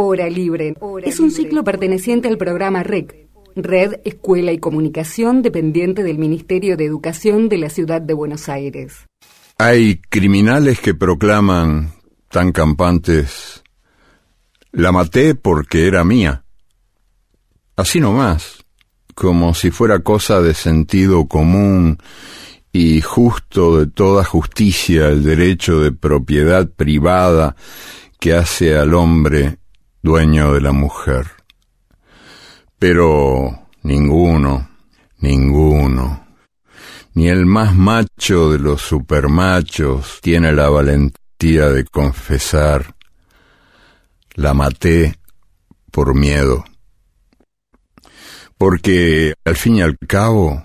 Hora Libre es un ciclo perteneciente al programa REC, Red Escuela y Comunicación, dependiente del Ministerio de Educación de la Ciudad de Buenos Aires. Hay criminales que proclaman, tan campantes, la maté porque era mía. Así nomás, como si fuera cosa de sentido común y justo de toda justicia el derecho de propiedad privada que hace al hombre dueño de la mujer. Pero ninguno, ninguno, ni el más macho de los supermachos tiene la valentía de confesar, la maté por miedo. Porque al fin y al cabo,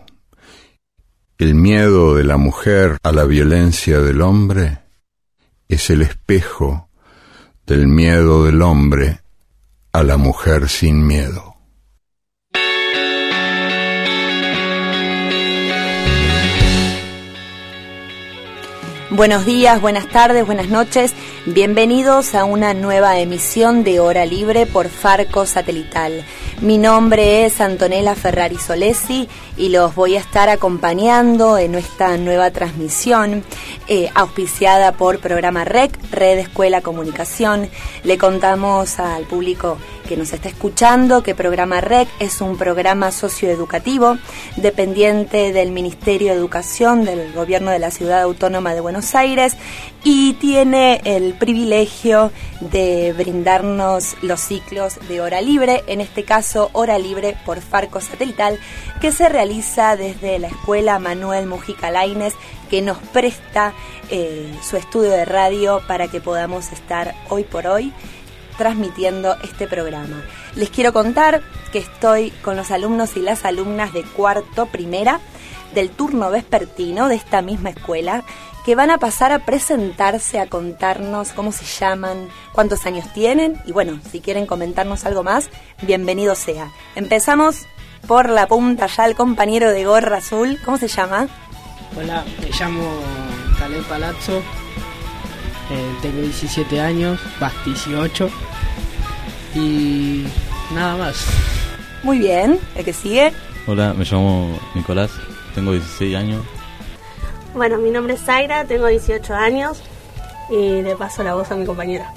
el miedo de la mujer a la violencia del hombre es el espejo del miedo del hombre a la mujer sin miedo. Buenos días, buenas tardes, buenas noches. Bienvenidos a una nueva emisión de Hora Libre por Farco Satelital. Mi nombre es Antonella Ferrari Solesi y los voy a estar acompañando en esta nueva transmisión eh, auspiciada por programa REC, Red Escuela Comunicación. Le contamos al público que nos está escuchando que programa REC es un programa socioeducativo dependiente del Ministerio de Educación del Gobierno de la Ciudad Autónoma de Buenos Aires y tiene el privilegio de brindarnos los ciclos de hora libre, en este caso hora libre por Farco Satelital, que se realiza desde la Escuela Manuel Mujica Laines, que nos presta eh, su estudio de radio para que podamos estar hoy por hoy transmitiendo este programa. Les quiero contar que estoy con los alumnos y las alumnas de cuarto primera del turno vespertino de esta misma escuela que van a pasar a presentarse, a contarnos cómo se llaman, cuántos años tienen y bueno, si quieren comentarnos algo más, bienvenido sea. Empezamos por la punta ya el compañero de gorra azul, ¿cómo se llama? Hola, me llamo Caleb Palazzo, eh, tengo 17 años, vas 18 y nada más. Muy bien, el que sigue. Hola, me llamo Nicolás, tengo 16 años. Bueno, mi nombre es Zaira, tengo 18 años y le paso la voz a mi compañera.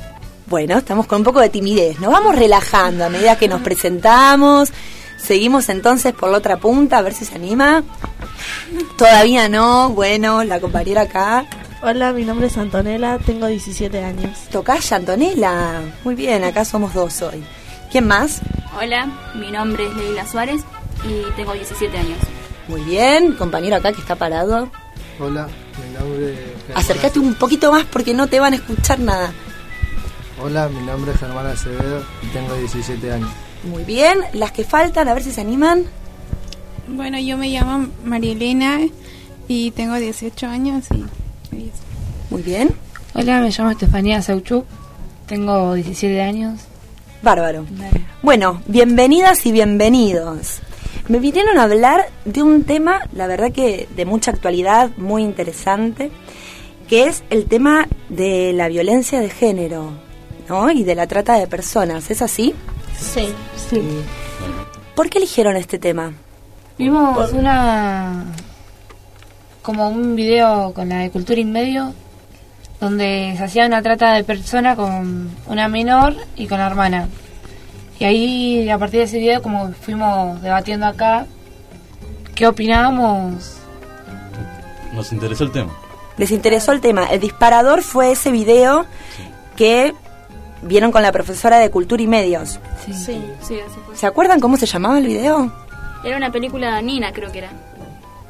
Bueno, estamos con un poco de timidez, nos vamos relajando a medida que nos presentamos. Seguimos entonces por la otra punta, a ver si se anima. Todavía no, bueno, la compañera acá. Hola, mi nombre es Antonella, tengo 17 años. ¿Tocás, Antonella? Muy bien, acá somos dos hoy. ¿Quién más? Hola, mi nombre es Leila Suárez y tengo 17 años. Muy bien, compañero acá que está parado. Hola, mi nombre es... Acércate un poquito más porque no te van a escuchar nada. Hola, mi nombre es Germán Acevedo y tengo 17 años. Muy bien, las que faltan, a ver si se animan. Bueno, yo me llamo María Elena y tengo 18 años y... Muy bien. Hola, me llamo Estefanía Sauchuk, tengo 17 años. Bárbaro. Bueno, bienvenidas y bienvenidos. Me vinieron a hablar de un tema, la verdad que de mucha actualidad, muy interesante, que es el tema de la violencia de género, ¿no? Y de la trata de personas, ¿es así? Sí, sí. ¿Por qué eligieron este tema? Vimos una como un video con la de Cultura Inmedio donde se hacía una trata de persona con una menor y con la hermana. Y ahí, a partir de ese video, como fuimos debatiendo acá, ¿qué opinábamos? Nos interesó el tema. Les interesó el tema. El disparador fue ese video que vieron con la profesora de Cultura y Medios. Sí, sí, sí así fue. ¿Se acuerdan cómo se llamaba el video? Era una película Nina, creo que era.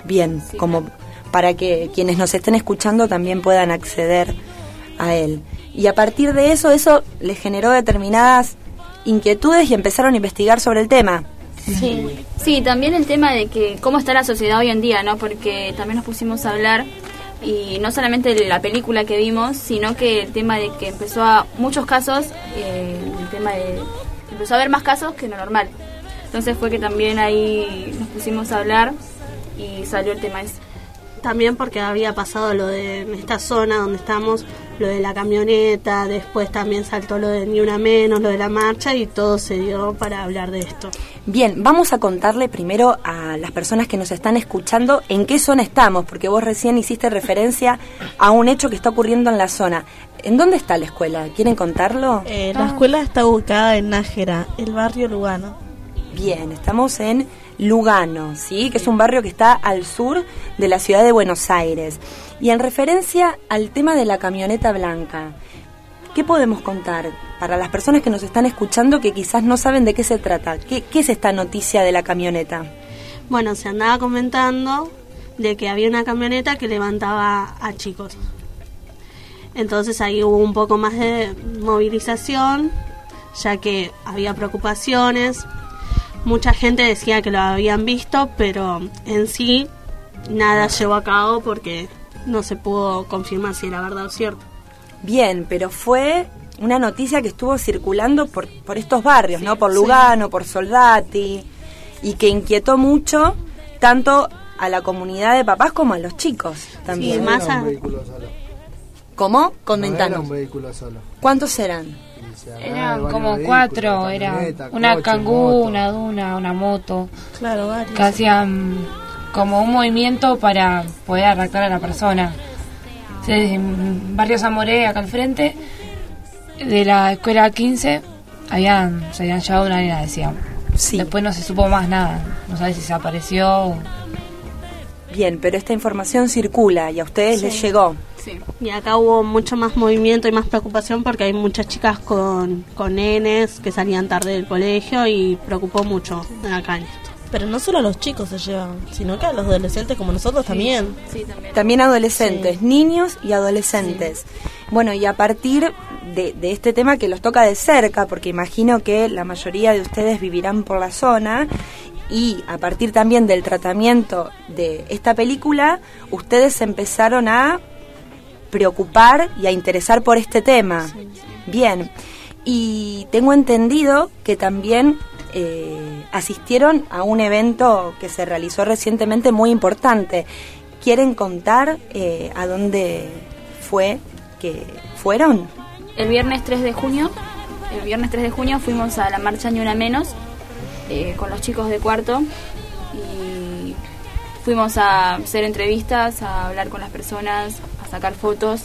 Bien, Sí, como para que quienes nos estén escuchando también puedan acceder a él. Y a partir de eso, eso les generó determinadas inquietudes y empezaron a investigar sobre el tema. Sí. Sí, también el tema de que cómo está la sociedad hoy en día, ¿no? Porque también nos pusimos a hablar y no solamente de la película que vimos, sino que el tema de que empezó a muchos casos, eh, el tema de empezó a haber más casos que lo normal. Entonces fue que también ahí nos pusimos a hablar y salió el tema. También porque había pasado lo de en esta zona donde estamos, lo de la camioneta, después también saltó lo de Ni Una Menos, lo de la marcha y todo se dio para hablar de esto. Bien, vamos a contarle primero a las personas que nos están escuchando en qué zona estamos, porque vos recién hiciste referencia a un hecho que está ocurriendo en la zona. ¿En dónde está la escuela? ¿Quieren contarlo? Eh, la escuela está ubicada en Nájera, el barrio Lugano. Bien, estamos en Lugano, ¿sí? que es un barrio que está al sur de la ciudad de Buenos Aires. Y en referencia al tema de la camioneta blanca, ¿qué podemos contar para las personas que nos están escuchando que quizás no saben de qué se trata? ¿Qué, qué es esta noticia de la camioneta? Bueno, se andaba comentando de que había una camioneta que levantaba a chicos. Entonces ahí hubo un poco más de movilización, ya que había preocupaciones Mucha gente decía que lo habían visto, pero en sí nada llevó a cabo porque no se pudo confirmar si era verdad o cierto. Bien, pero fue una noticia que estuvo circulando por, por estos barrios, ¿no? Por Lugano, por Soldati, y que inquietó mucho tanto a la comunidad de papás como a los chicos también. Sí, más a... ¿Cómo? Comentanos. No era un vehículo solo. ¿Cuántos eran? Eran como cuatro, era una cangú, una duna, una moto. Claro, Que hacían como un movimiento para poder arrastrar a la persona. En Barrio Zamoré, acá al frente, de la escuela 15, habían, se habían llevado una nena, decían. Después no se supo más nada, no sabe si se apareció. Bien, pero esta información circula y a ustedes les llegó. Y acá hubo mucho más movimiento y más preocupación porque hay muchas chicas con, con nenes que salían tarde del colegio y preocupó mucho acá en esto. Pero no solo a los chicos se llevan, sino que a los adolescentes como nosotros también. también. adolescentes, niños y adolescentes. Bueno, y a partir de, de, este tema que los toca de cerca, porque imagino que la mayoría de ustedes vivirán por la zona, y a partir también del tratamiento de esta película, ustedes empezaron a preocupar y a interesar por este tema. Bien, y tengo entendido que también eh, asistieron a un evento que se realizó recientemente muy importante. ¿Quieren contar eh, a dónde fue que fueron? El viernes 3 de junio, el viernes 3 de junio fuimos a la marcha Ni Una Menos eh, con los chicos de cuarto y fuimos a hacer entrevistas, a hablar con las personas, sacar fotos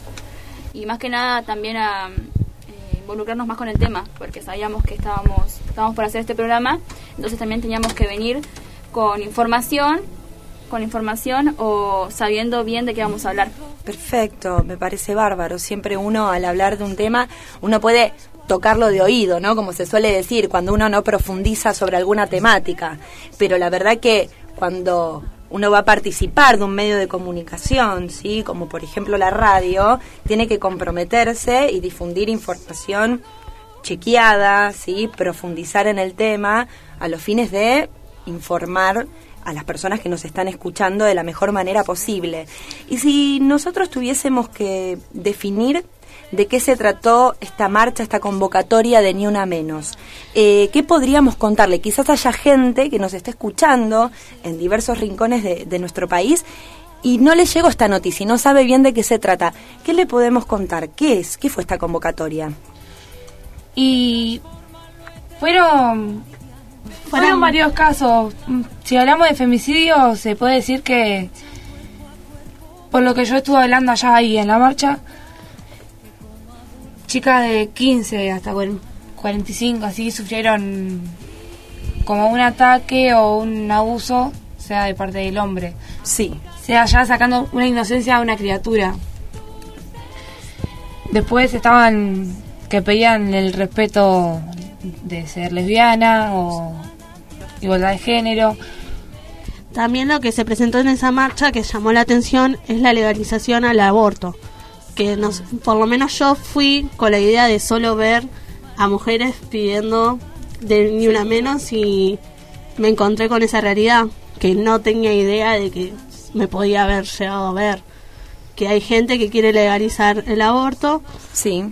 y más que nada también a eh, involucrarnos más con el tema, porque sabíamos que estábamos, estábamos por hacer este programa, entonces también teníamos que venir con información, con información o sabiendo bien de qué vamos a hablar. Perfecto, me parece bárbaro. Siempre uno al hablar de un tema, uno puede tocarlo de oído, ¿no? Como se suele decir, cuando uno no profundiza sobre alguna temática. Pero la verdad que cuando uno va a participar de un medio de comunicación, ¿sí? como por ejemplo la radio, tiene que comprometerse y difundir información chequeada, ¿sí? profundizar en el tema a los fines de informar a las personas que nos están escuchando de la mejor manera posible. Y si nosotros tuviésemos que definir de qué se trató esta marcha, esta convocatoria de Ni Una Menos. Eh, ¿Qué podríamos contarle? Quizás haya gente que nos esté escuchando en diversos rincones de, nuestro país y no le llegó esta noticia y no sabe bien de qué se trata. ¿Qué le podemos contar? ¿Qué es? ¿Qué fue esta convocatoria? Y fueron, fueron varios casos. Si hablamos de femicidio, se puede decir que, por lo que yo estuve hablando allá ahí en la marcha, chicas de 15 hasta 45 así sufrieron como un ataque o un abuso, sea de parte del hombre. Sí. Sea ya sacando una inocencia a una criatura. Después estaban que pedían el respeto de ser lesbiana o igualdad de género. También lo que se presentó en esa marcha que llamó la atención es la legalización al aborto que nos, por lo menos yo fui con la idea de solo ver a mujeres pidiendo de ni una menos y me encontré con esa realidad que no tenía idea de que me podía haber llegado a ver que hay gente que quiere legalizar el aborto sí.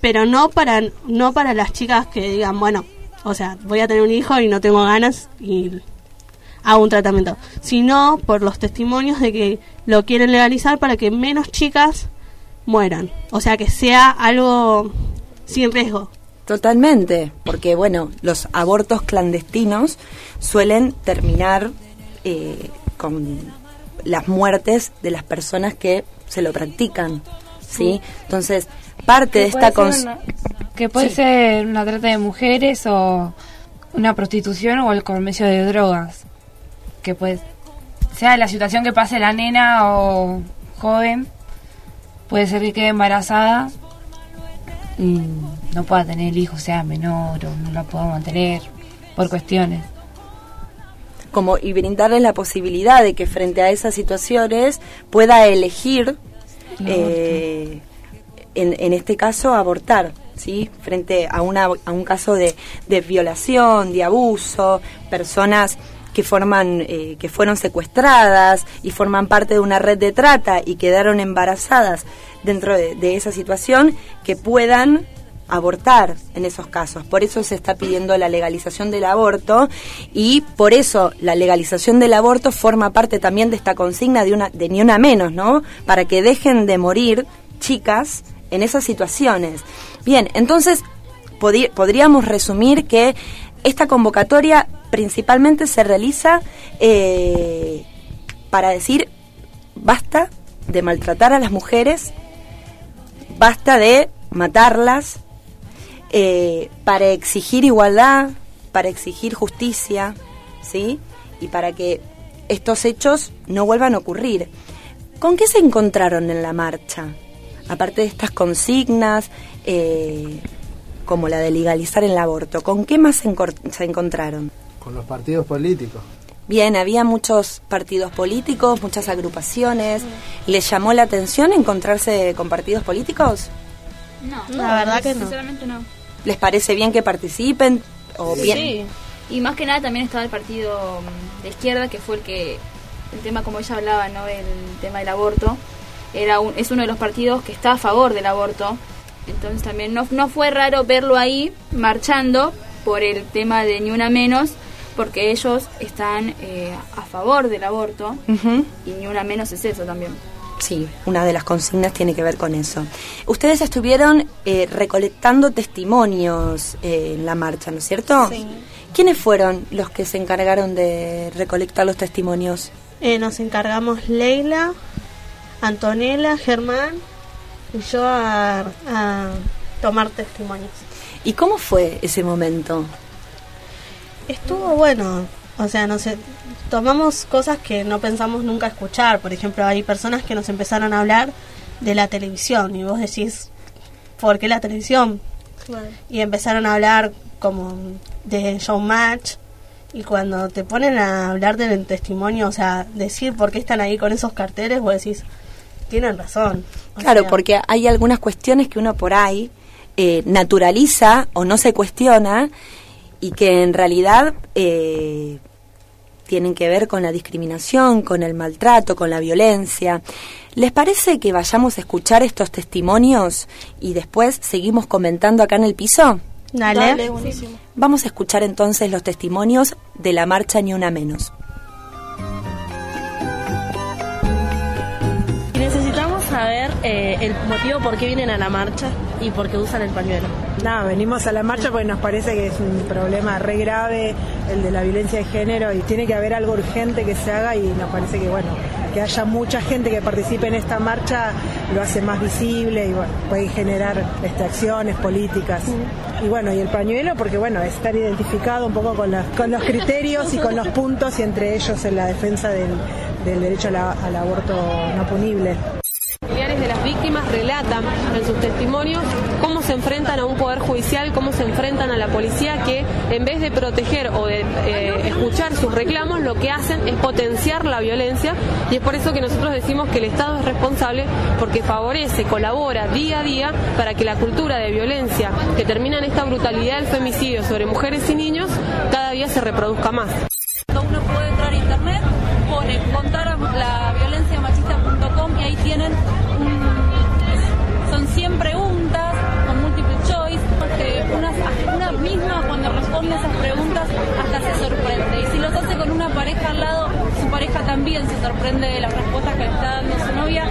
pero no para no para las chicas que digan bueno o sea voy a tener un hijo y no tengo ganas y a un tratamiento, sino por los testimonios de que lo quieren legalizar para que menos chicas mueran. O sea, que sea algo sin riesgo. Totalmente, porque bueno, los abortos clandestinos suelen terminar eh, con las muertes de las personas que se lo practican, ¿sí? Entonces, parte de esta... que puede ser una trata de mujeres o una prostitución o el comercio de drogas. Que puede... Sea la situación que pase la nena o joven, puede ser que quede embarazada y no pueda tener hijos, sea menor o no la pueda mantener por cuestiones. Como y brindarle la posibilidad de que frente a esas situaciones pueda elegir eh, en, en, este caso abortar sí frente a una a un caso de, de violación de abuso personas que forman eh, que fueron secuestradas y forman parte de una red de trata y quedaron embarazadas dentro de, de esa situación que puedan abortar en esos casos. Por eso se está pidiendo la legalización del aborto y por eso la legalización del aborto forma parte también de esta consigna de una de ni una menos, ¿no? Para que dejen de morir chicas en esas situaciones. Bien, entonces podríamos resumir que esta convocatoria principalmente se realiza eh, para decir basta de maltratar a las mujeres, basta de matarlas, eh, para exigir igualdad, para exigir justicia, ¿sí? Y para que estos hechos no vuelvan a ocurrir. ¿Con qué se encontraron en la marcha? Aparte de estas consignas, eh, como la de legalizar el aborto, ¿con qué más se, se encontraron? Con los partidos políticos. Bien, había muchos partidos políticos, muchas agrupaciones. ¿Les llamó la atención encontrarse con partidos políticos? No, la verdad que no. Sinceramente no. ¿Les parece bien que participen? O bien? Sí. Y más que nada también estaba el partido mm, de izquierda, que fue el que, el tema como ella hablaba, ¿no? El tema del aborto. Era un, es uno de los partidos que está a favor del aborto. Entonces también no, no fue raro verlo ahí marchando por el tema de ni una menos, porque ellos están eh, a favor del aborto y ni una menos es eso también. Sí, una de las consignas tiene que ver con eso. Ustedes estuvieron eh, recolectando testimonios eh, en la marcha, ¿no es cierto? Sí. ¿Quiénes fueron los que se encargaron de recolectar los testimonios? Eh, nos encargamos Leila, Antonella, Germán y yo a, a tomar testimonios. ¿Y cómo fue ese momento? Estuvo bueno, o sea, no sé, tomamos cosas que no pensamos nunca escuchar. Por ejemplo, hay personas que nos empezaron a hablar de la televisión y vos decís, ¿por qué la televisión? Y empezaron a hablar como de showmatch y cuando te ponen a hablar del testimonio, o sea, decir por qué están ahí con esos carteles, vos decís, tienen razón. claro, porque hay algunas cuestiones que uno por ahí eh, naturaliza o no se cuestiona y que en realidad... Eh, tienen que ver con la discriminación, con el maltrato, con la violencia. ¿Les parece que vayamos a escuchar estos testimonios y después seguimos comentando acá en el piso? Dale. Vamos a escuchar entonces los testimonios de la marcha Ni Una Menos. Eh, el motivo por qué vienen a la marcha y por qué usan el pañuelo. Nada, venimos a la marcha porque nos parece que es un problema re grave el de la violencia de género y tiene que haber algo urgente que se haga y nos parece que bueno, que haya mucha gente que participe en esta marcha lo hace más visible y bueno, puede generar este, acciones políticas. Y bueno, y el pañuelo porque bueno, estar identificado un poco con, con los criterios y con los puntos y entre ellos en la defensa del, derecho al aborto no punible familiares de las víctimas relatan en sus testimonios cómo se enfrentan a un poder judicial, cómo se enfrentan a la policía que en vez de proteger o de eh, escuchar sus reclamos, lo que hacen es potenciar la violencia y es por eso que nosotros decimos que el Estado es responsable porque favorece, colabora día a día para que la cultura de violencia que termina en esta brutalidad del femicidio sobre mujeres y niños cada día se reproduzca más. Uno puede entrar a internet, pone contar la violencia machista.com y ahí tienen misma cuando responde esas preguntas hasta se sorprende. Y si los hace con una pareja al sorprende de las respuestas que le está dando su novia,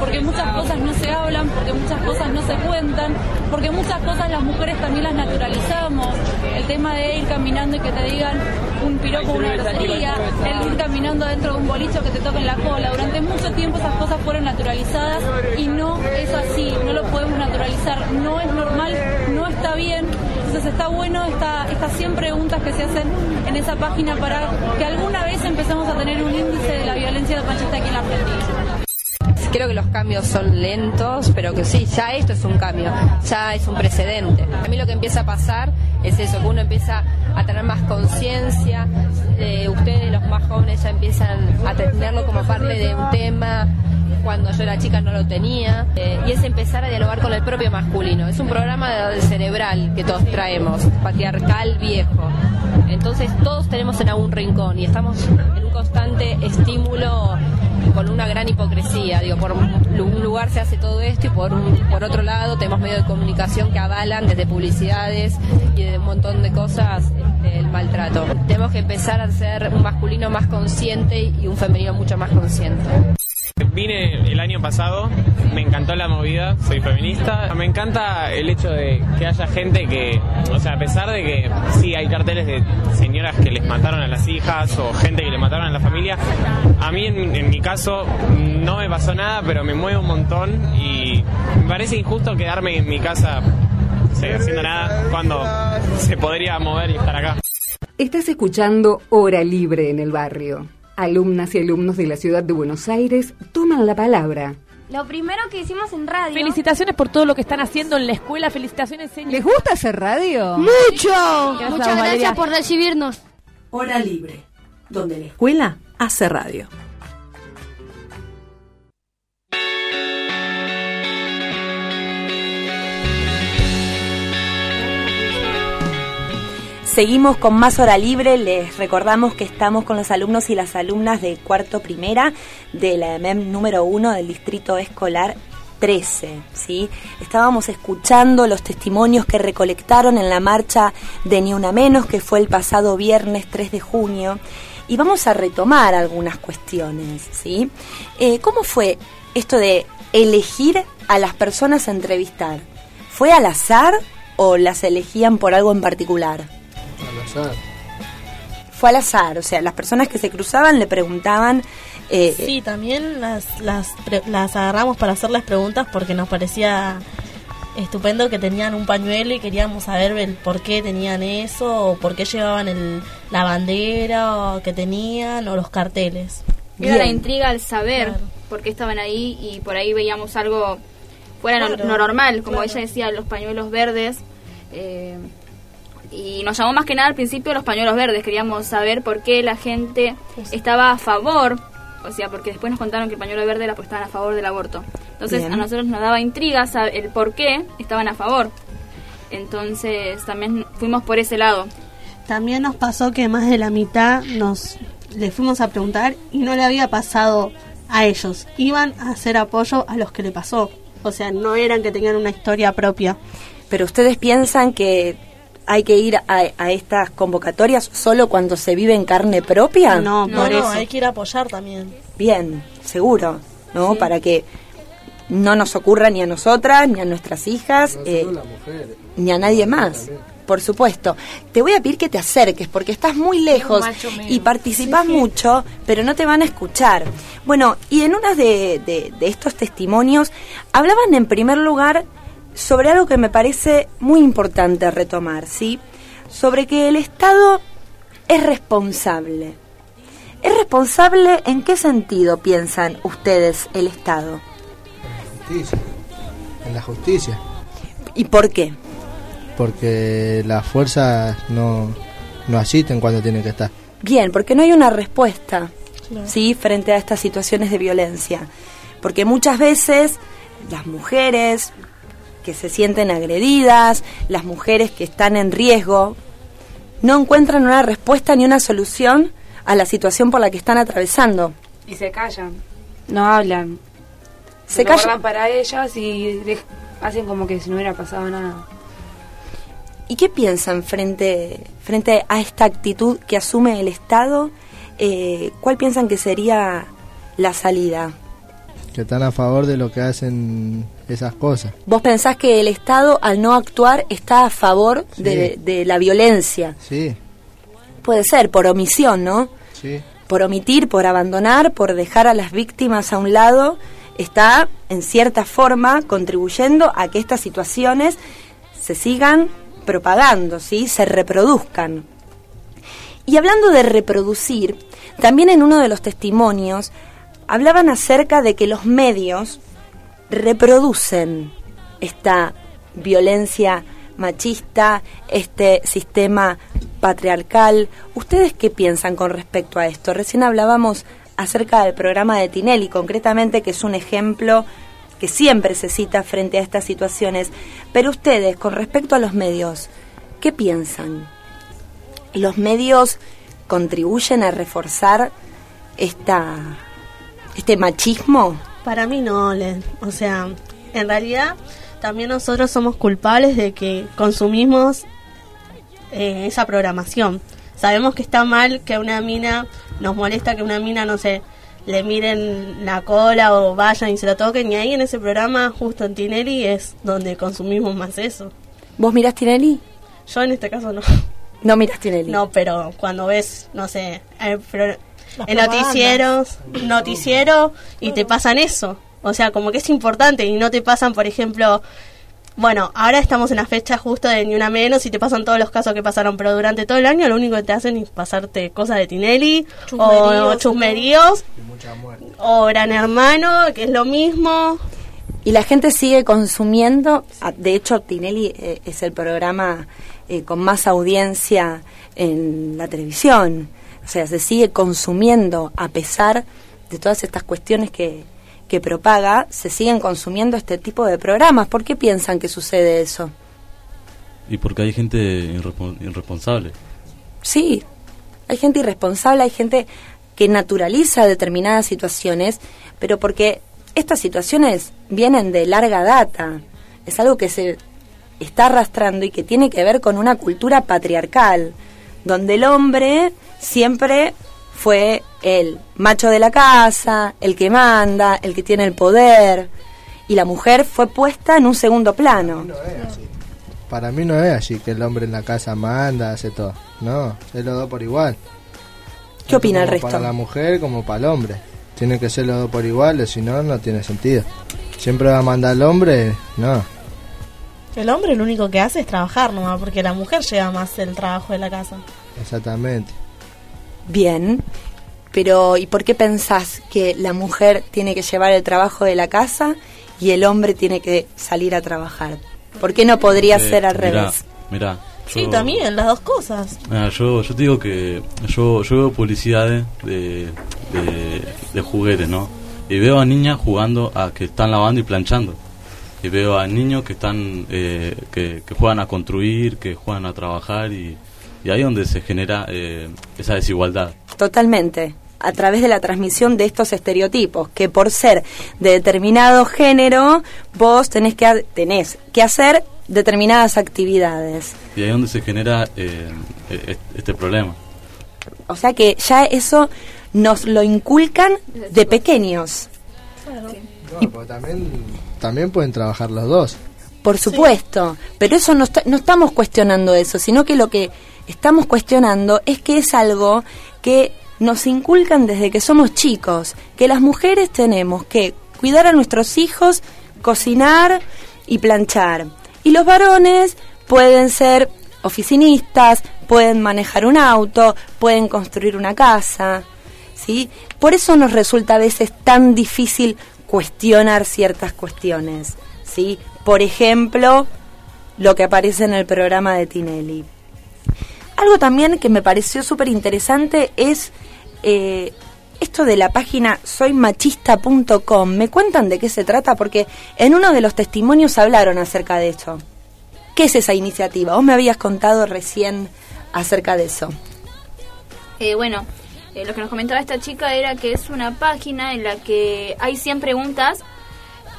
porque muchas cosas no se hablan, porque muchas cosas no se cuentan, porque muchas cosas las mujeres también las naturalizamos. El tema de ir caminando y que te digan un piropo, una grosería, el ir caminando dentro de un bolicho que te toquen la cola. Durante mucho tiempo esas cosas fueron naturalizadas y no es así, no lo podemos naturalizar, no es normal, no está bien. Entonces está bueno estas esta 100 preguntas que se hacen en esa página para que alguna vez empecemos a tener un índice de la violencia machista aquí en la Argentina. Creo que los cambios son lentos, pero que sí, ya esto es un cambio, ya es un precedente. A mí lo que empieza a pasar es eso, que uno empieza a tener más conciencia, eh, ustedes los más jóvenes ya empiezan a tenerlo como parte de un tema, cuando yo era chica no lo tenía, eh, y es empezar a dialogar con el propio masculino. Es un programa cerebral que todos traemos, patriarcal viejo. Entonces todos tenemos en algún rincón y estamos en un constante estímulo con una gran hipocresía. Digo, por un lugar se hace todo esto y por, por otro lado tenemos medios de comunicación que avalan desde publicidades y de un montón de cosas este, el maltrato. Tenemos que empezar a ser un masculino más consciente y un femenino mucho más consciente. Vine el año pasado, me encantó la movida, soy feminista. Me encanta el hecho de que haya gente que, o sea, a pesar de que sí hay carteles de señoras que les mataron a las hijas o gente que le mataron a la familia, a mí en, mi caso no me pasó nada, pero me mueve un montón y me parece injusto quedarme en mi casa haciendo nada cuando se podría mover y estar acá. Estás escuchando Hora Libre en el barrio. Alumnas y alumnos de la ciudad de Buenos Aires toman la palabra. Lo primero que hicimos en radio. Felicitaciones por todo lo que están haciendo en la escuela. Felicitaciones, señor. ¿Les gusta hacer radio? ¡Mucho! Muchas gracias por recibirnos. Hora libre, donde la escuela hace radio. Seguimos con más hora libre. Les recordamos que estamos con los alumnos y las alumnas de cuarto primera de la MEM número uno del distrito escolar 13. ¿sí? Estábamos escuchando los testimonios que recolectaron en la marcha de Ni Una Menos, que fue el pasado viernes 3 de junio. Y vamos a retomar algunas cuestiones. ¿sí? Eh, ¿Cómo fue esto de elegir a las personas a entrevistar? ¿Fue al azar o las elegían por algo en particular? Al azar. Fue al azar, o sea, las personas que se cruzaban le preguntaban... Eh, sí, también las, las, las agarramos para hacerles preguntas porque nos parecía estupendo que tenían un pañuelo y queríamos saber el por qué tenían eso, o por qué llevaban el, la bandera que tenían, o los carteles. Era la intriga al saber por qué estaban ahí y por ahí veíamos algo fuera no, normal, como ella decía, los pañuelos verdes. Eh, y nos llamó más que nada al principio los pañuelos verdes. Queríamos saber por qué la gente estaba a favor, o sea, porque después nos contaron que el pañuelo verde era porque estaban a favor del aborto. Entonces a nosotros nos daba intriga saber el por qué estaban a favor. Entonces también fuimos por ese lado. También nos pasó que más de la mitad nos le fuimos a preguntar y no le había pasado a ellos. Iban a hacer apoyo a los que le pasó. O sea, no eran que tenían una historia propia. Pero ustedes piensan que hay que ir a, estas convocatorias solo cuando se vive en carne propia? No, por eso. hay que ir a apoyar también. Bien, seguro, ¿no? Para que no nos ocurra ni a nosotras, ni a nuestras hijas, eh, ni a nadie más. Por supuesto. Te voy a pedir que te acerques porque estás muy lejos y participas mucho, pero no te van a escuchar. Bueno, y en uno de, de estos testimonios hablaban en primer lugar sobre algo que me parece muy importante retomar, ¿sí? Sobre que el Estado es responsable. ¿Es responsable en qué sentido piensan ustedes el Estado? Justicia. En la justicia. ¿Y por qué? Porque las fuerzas no, no asisten cuando tienen que estar. Bien, porque no hay una respuesta, ¿sí? Frente a estas situaciones de violencia. Porque muchas veces las mujeres, que se sienten agredidas, las mujeres que están en riesgo, no encuentran una respuesta ni una solución a la situación por la que están atravesando. Y se callan, no hablan. Se callan para ellas y hacen como que si no hubiera pasado nada. ¿Y qué piensan frente, frente a esta actitud que asume el Estado? Eh, ¿Cuál piensan que sería la salida? Que están a favor de lo que hacen esas cosas. ¿Vos pensás que el Estado, al no actuar, está a favor de, de la violencia? Sí, Puede ser, por omisión, ¿no? sí. Por omitir, por abandonar, por dejar a las víctimas a un lado, está en cierta forma contribuyendo a que estas situaciones se sigan propagando, ¿sí? Se reproduzcan. Y hablando de reproducir, también en uno de los testimonios hablaban acerca de que los medios reproducen esta violencia machista, este sistema patriarcal. ¿Ustedes qué piensan con respecto a esto? Recién hablábamos acerca del programa de Tinelli, concretamente, que es un ejemplo que siempre se cita frente a estas situaciones. Pero ustedes, con respecto a los medios, ¿qué piensan? ¿Los medios contribuyen a reforzar esta, este machismo? Para mí no, Len. O sea, en realidad también nosotros somos culpables de que consumimos eh, esa programación. Sabemos que está mal que una mina, nos molesta que una mina, no sé, le miren la cola o vayan y se la toquen. Y ahí en ese programa, justo en Tinelli, es donde consumimos más eso. ¿Vos mirás Tinelli? Yo en este caso no. No miras Tinelli. No, pero cuando ves, no sé, el, pro- Propagandas. noticieros, noticiero y te pasan eso. O sea, como que es importante y no te pasan, por ejemplo, bueno, ahora estamos en la fecha justo de Ni Una Menos y te pasan todos los casos que pasaron, pero durante todo el año lo único que te hacen es pasarte cosas de Tinelli o Chusmeríos, chusmeríos o Gran Hermano, que es lo mismo. Y la gente sigue consumiendo, ah, de hecho Tinelli eh, es el programa eh, con más audiencia en la televisión, o sea, se sigue consumiendo a pesar de todas estas cuestiones que, que propaga, se siguen consumiendo este tipo de programas. ¿Por qué piensan que sucede eso? Y porque hay gente irrespo- irresponsable. Sí, hay gente irresponsable, hay gente que naturaliza determinadas situaciones, pero porque estas situaciones vienen de larga data. Es algo que se está arrastrando y que tiene que ver con una cultura patriarcal, donde el hombre siempre fue el macho de la casa, el que manda, el que tiene el poder, y la mujer fue puesta en un segundo plano. Para mí no es así, que el hombre en la casa manda, hace todo. No, es los dos por igual. ¿Qué opina el resto? Para la mujer como para el hombre. Tiene que ser los dos por igual, si no, no tiene sentido. Siempre va a mandar el hombre, no. El hombre lo único que hace es trabajar nomás, porque la mujer lleva más el trabajo de la casa. Exactamente. Bien, pero ¿y por qué pensás que la mujer tiene que llevar el trabajo de la casa y el hombre tiene que salir a trabajar? ¿Por qué no podría Eh, ser al mirá, revés? Mirá, Sí, también, las dos cosas. Ah, yo, yo te digo que yo, yo veo publicidades de, de, de juguetes, ¿no? Y veo a niñas jugando a que están lavando y planchando. Y veo a niños que están eh, que, que juegan a construir, que juegan a trabajar y, y ahí es donde se genera eh, esa desigualdad. Totalmente. A través de la transmisión de estos estereotipos, que por ser de determinado género, vos tenés que, tenés que hacer determinadas actividades. Y ahí es donde se genera eh, e- este problema. O sea que ya eso nos lo inculcan de pequeños. No, porque también, también pueden trabajar los dos. Por supuesto, pero eso no, está- no estamos cuestionando eso, sino que lo que estamos cuestionando es que es algo que nos inculcan desde que somos chicos, que las mujeres tenemos que cuidar a nuestros hijos, cocinar y planchar. Y los varones pueden ser oficinistas, pueden manejar un auto, pueden construir una casa, ¿sí? Por eso nos resulta a veces tan difícil cuestionar ciertas cuestiones, ¿sí? Por ejemplo, lo que aparece en el programa de Tinelli. Algo también que me pareció súper interesante es eh, esto de la página soymachista.com. ¿Me cuentan de qué se trata? Porque en uno de los testimonios hablaron acerca de esto. ¿Qué es esa iniciativa? Vos me habías contado recién acerca de eso. Eh, bueno, eh, lo que nos comentaba esta chica era que es una página en la que hay 100 preguntas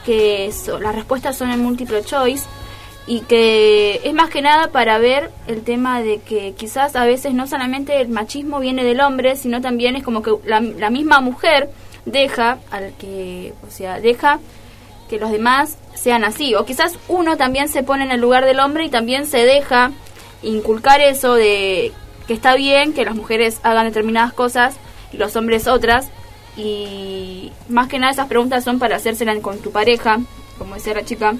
que las respuestas son en múltiplo choice y que es más que nada para ver el tema de que quizás a veces no solamente el machismo viene del hombre, sino también es como que la, la misma mujer deja al que, o sea, deja que los demás sean así. O quizás uno también se pone en el lugar del hombre y también se deja inculcar eso de que está bien que las mujeres hagan determinadas cosas y los hombres otras. Y más que nada esas preguntas son para hacérselas con tu pareja, como decía la chica,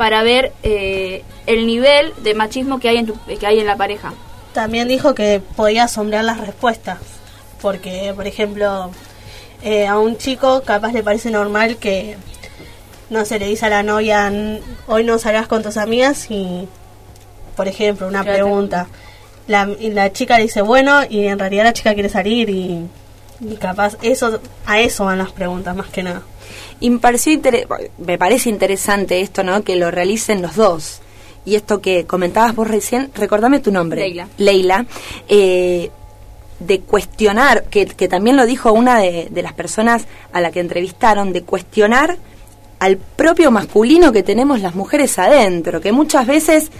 para ver eh, el nivel de machismo que hay en, tu, que hay en la pareja. También dijo que podía sombrear las respuestas, porque, por ejemplo, eh, a un chico capaz le parece normal que, no se le dice a la novia, hoy no salgas con tus amigas y, por ejemplo, una pregunta. La, y la chica le dice, bueno, y en realidad la chica quiere salir y, y capaz, eso a eso van las preguntas más que nada. Y me, pareció me parece interesante esto, ¿no? Que lo realicen los dos. Y esto que comentabas vos recién, recordame tu nombre. Leila. Leila. Eh, de cuestionar, que, que, también lo dijo una de, de, las personas a la que entrevistaron, de cuestionar al propio masculino que tenemos las mujeres adentro, que muchas veces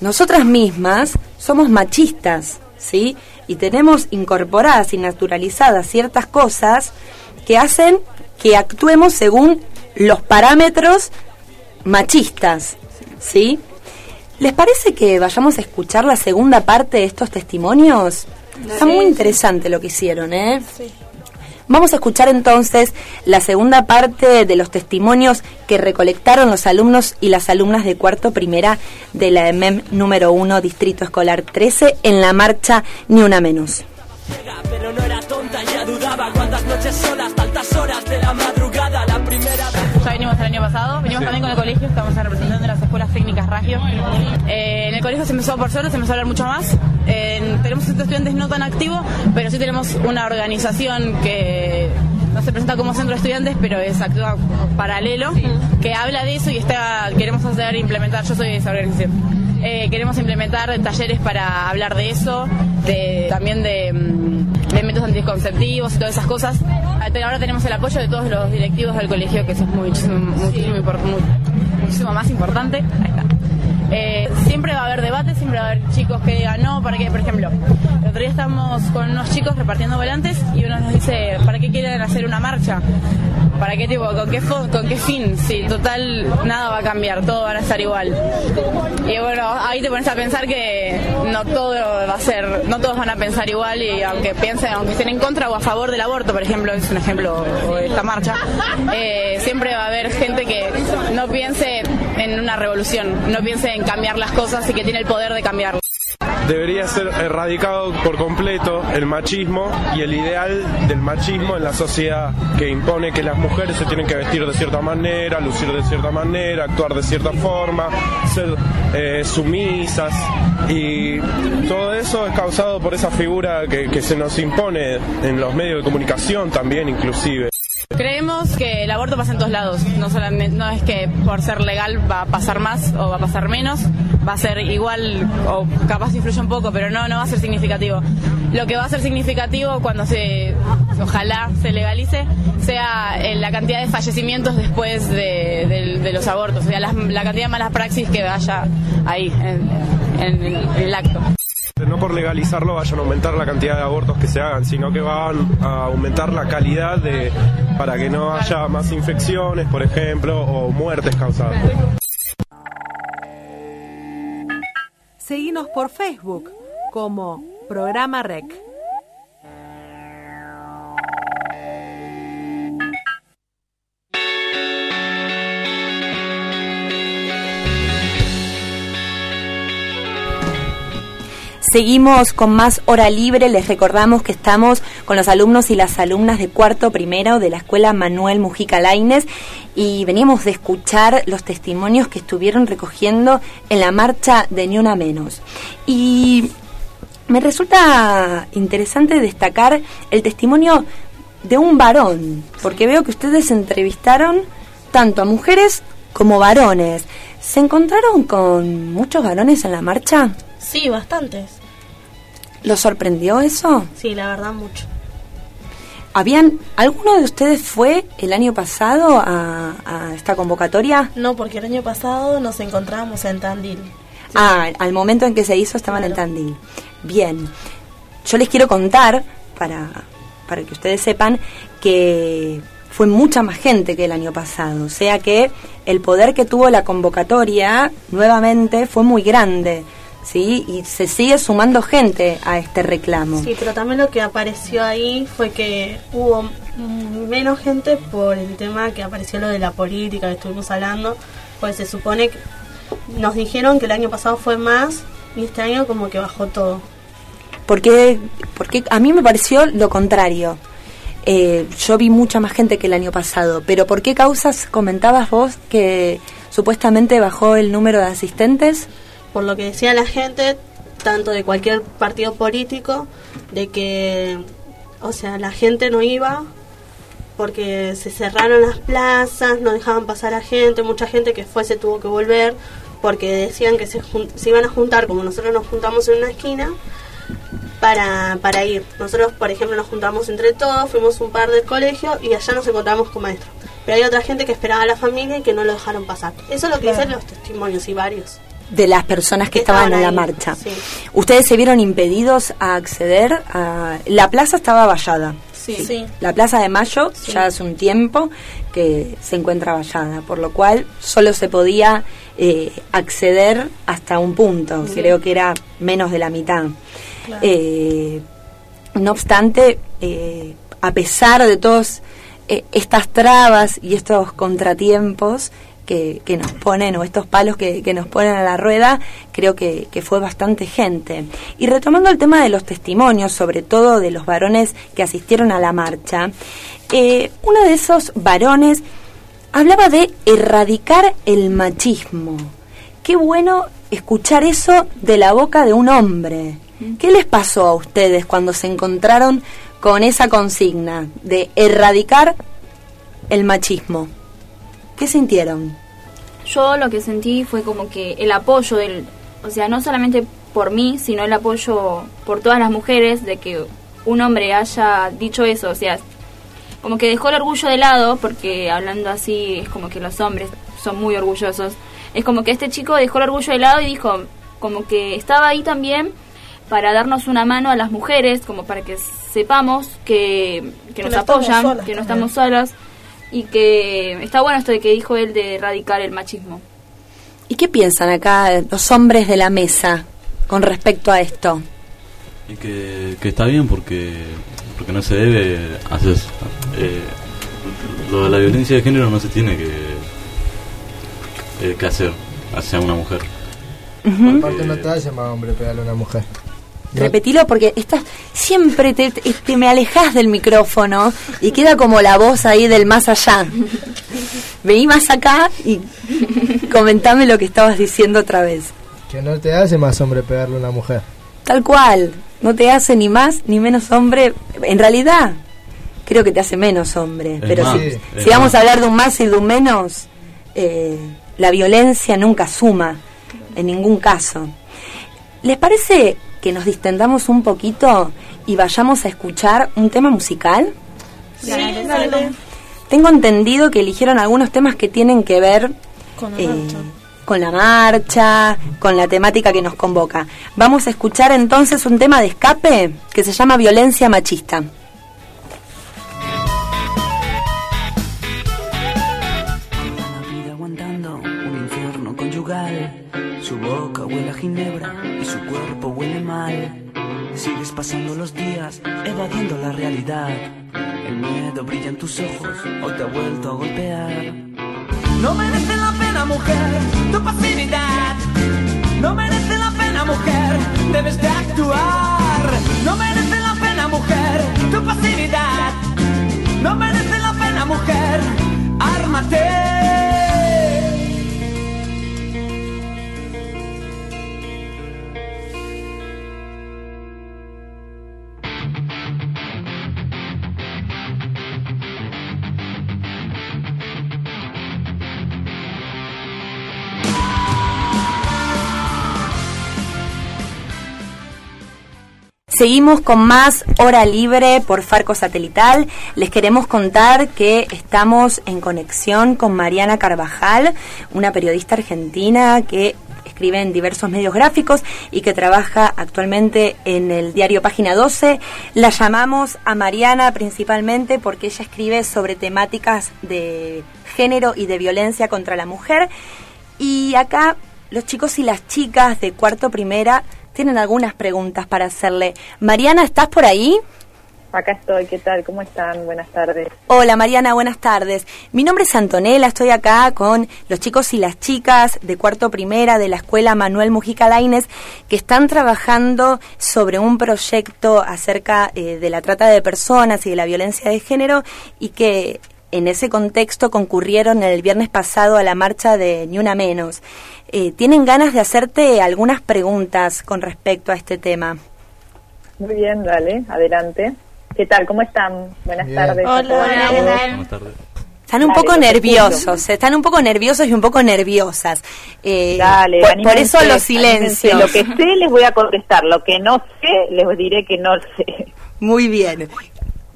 nosotras mismas somos machistas, ¿sí? Y tenemos incorporadas y naturalizadas ciertas cosas que hacen que actuemos según los parámetros machistas, ¿sí? ¿Les parece que vayamos a escuchar la segunda parte de estos testimonios? Está muy interesante lo que hicieron, ¿eh? Sí. Vamos a escuchar entonces la segunda parte de los testimonios que recolectaron los alumnos y las alumnas de cuarto primera de la EMEM número 1 Distrito Escolar 13 en la marcha Ni Una Menos. Ya venimos el año pasado, venimos también con el colegio, estamos representando las escuelas técnicas Ragio. Eh, en el colegio se empezó por solo, se empezó a hablar mucho más. Eh, tenemos estudiantes no tan activos, pero sí tenemos una organización que no se presenta como centro de estudiantes, pero es actúa paralelo, que habla de eso y está queremos hacer implementar, yo soy de esa organización. Eh, queremos implementar talleres para hablar de eso, de, también de, métodos anticonceptivos y todas esas cosas. Pero ahora tenemos el apoyo de todos los directivos del colegio, que eso es muchísimo, muchísimo, muchísimo más importante. Ahí está. Eh, siempre va a haber debate, siempre va a haber chicos que digan no, ¿para qué? Por ejemplo, el otro día estamos con unos chicos repartiendo volantes y uno nos dice, ¿para qué quieren hacer una marcha? ¿Para qué tipo? ¿Con qué, con qué fin? Si total nada va a cambiar, todo va a estar igual. Y bueno, ahí te pones a pensar que no todo va a ser, no todos van a pensar igual y aunque piensen, aunque estén en contra o a favor del aborto, por ejemplo, es un ejemplo de esta marcha, eh, siempre va a haber gente que no piense en una revolución, no piense en cambiar las cosas y que tiene el poder de cambiarlas. Debería ser erradicado por completo el machismo y el ideal del machismo en la sociedad que impone que las mujeres se tienen que vestir de cierta manera, lucir de cierta manera, actuar de cierta forma, ser eh, sumisas y todo eso es causado por esa figura que, que se nos impone en los medios de comunicación también inclusive. Creemos que el aborto pasa en todos lados, no, solamente, no es que por ser legal va a pasar más o va a pasar menos, va a ser igual o capaz influye un poco, pero no, no va a ser significativo. Lo que va a ser significativo cuando se, ojalá se legalice, sea eh, la cantidad de fallecimientos después de, los abortos, o sea, la, cantidad de malas praxis que haya ahí en el acto no por legalizarlo vayan a aumentar la cantidad de abortos que se hagan, sino que van a aumentar la calidad de para que no haya más infecciones, por ejemplo, o muertes causadas. Seguimos por Facebook como Programa Rec. Seguimos con más hora libre. Les recordamos que estamos con los alumnos y las alumnas de cuarto primero de la escuela Manuel Mujica Laines y veníamos de escuchar los testimonios que estuvieron recogiendo en la marcha de Ni Una Menos. Y me resulta interesante destacar el testimonio de un varón, porque veo que ustedes entrevistaron tanto a mujeres como varones. ¿Se encontraron con muchos varones en la marcha? Sí, bastantes. ¿Lo sorprendió eso? Sí, la verdad mucho. ¿Habían, ¿Alguno de ustedes fue el año pasado a, a esta convocatoria? No, porque el año pasado nos encontrábamos en Tandil. Sí. Ah, al momento en que se hizo estaban claro. en Tandil. Bien. Yo les quiero contar, para para que ustedes sepan que fue mucha más gente que el año pasado, o sea que el poder que tuvo la convocatoria nuevamente fue muy grande. ¿Sí? Y se sigue sumando gente a este reclamo. Sí, pero también lo que apareció ahí fue que hubo menos gente por el tema que apareció lo de la política que estuvimos hablando, pues se supone que nos dijeron que el año pasado fue más y este año como que bajó todo. Porque, porque a mí me pareció lo contrario. Eh, yo vi mucha más gente que el año pasado, pero ¿por qué causas comentabas vos que supuestamente bajó el número de asistentes? Por lo que decía la gente, tanto de cualquier partido político, de que, o sea, la gente no iba porque se cerraron las plazas, no dejaban pasar a gente, mucha gente que fue se tuvo que volver porque decían que se, se iban a juntar como nosotros nos juntamos en una esquina para, para ir. Nosotros, por ejemplo, nos juntamos entre todos, fuimos un par del colegio y allá nos encontramos con maestros. Pero hay otra gente que esperaba a la familia y que no lo dejaron pasar. Eso es lo que dicen los testimonios y varios. De las personas que, estaban, en la marcha. ¿Ustedes se vieron impedidos a acceder a... La plaza estaba vallada. Sí. La Plaza de Mayo ya hace un tiempo que se encuentra vallada, por lo cual solo se podía eh, acceder hasta un punto, creo que era menos de la mitad. Eh, no obstante, eh, a pesar de todas eh, estas trabas y estos contratiempos que, nos ponen, o estos palos que, nos ponen a la rueda, creo que, fue bastante gente. Y retomando el tema de los testimonios, sobre todo de los varones que asistieron a la marcha, uno de esos varones hablaba de erradicar el machismo. Qué bueno escuchar eso de la boca de un hombre. ¿Qué les pasó a ustedes cuando se encontraron con esa consigna de erradicar el machismo? ¿Qué sintieron? Yo lo que sentí fue como que el apoyo del, o sea, no solamente por mí, sino el apoyo por todas las mujeres de que un hombre haya dicho eso, o sea, como que dejó el orgullo de lado, porque hablando así es como que los hombres son muy orgullosos, es como que este chico dejó el orgullo de lado y dijo, como que estaba ahí también para darnos una mano a las mujeres, como para que sepamos que, nos apoyan, que no estamos solas y que está bueno esto de que dijo él de erradicar el machismo. ¿Y qué piensan acá los hombres de la mesa con respecto a esto? Y que, está bien porque, porque no se debe hacer... Eh, lo de la violencia de género no se tiene que, eh, que hacer hacia una mujer. Aparte no te hace más hombre pegarle a una mujer. Repetilo porque estás siempre te, me alejas del micrófono y queda como la voz ahí del más allá. Vení más acá y comentame lo que estabas diciendo otra vez. Que no te hace más hombre pegarle a una mujer. Tal cual, no te hace ni más ni menos hombre. En realidad, creo que te hace menos hombre. pero si, vamos a hablar de un más y de un menos, eh, la violencia nunca suma, en ningún caso. ¿Les parece que nos distendamos un poquito y vayamos a escuchar un tema musical? Sí, dale. Tengo entendido que eligieron algunos temas que tienen que ver con la, marcha. con la marcha, con la temática que nos convoca. Vamos a escuchar entonces un tema de escape que se llama Violencia Machista. Su boca huele a ginebra y su cuerpo huele mal. Sigues pasando los días evadiendo la realidad. El miedo brilla en tus ojos, hoy te ha vuelto a golpear. No merece la pena, mujer, tu pasividad. No merece la pena, mujer, debes de actuar. No merece la pena, mujer, tu pasividad. No merece la pena, mujer, ármate. Seguimos con más hora libre por Farco Satelital. Les queremos contar que estamos en conexión con Mariana Carvajal, una periodista argentina que escribe en diversos medios gráficos y que trabaja actualmente en el diario Página 12. La llamamos a Mariana principalmente porque ella escribe sobre temáticas de género y de violencia contra la mujer. Y acá los chicos y las chicas de cuarto primera tienen algunas preguntas para hacerle. Mariana, ¿estás por ahí? Acá estoy, ¿qué tal? ¿Cómo están? Buenas tardes. Hola Mariana, buenas tardes. Mi nombre es Antonella, estoy acá con los chicos y las chicas de cuarto primera de la escuela Manuel Mujica Laines que están trabajando sobre un proyecto acerca eh, de la trata de personas y de la violencia de género y que en ese contexto concurrieron el viernes pasado a la marcha de Ni Una Menos. Eh, ¿Tienen ganas de hacerte algunas preguntas con respecto a este tema? Muy bien, dale, adelante. ¿Qué tal? ¿Cómo están? Buenas tardes. Hola, Buenas tardes. Están un poco nerviosos, están un poco nerviosos y un poco nerviosas. Eh, Dale, por, eso los silencios. Lo que sé les voy a contestar, lo que no sé les diré que no sé. Muy bien.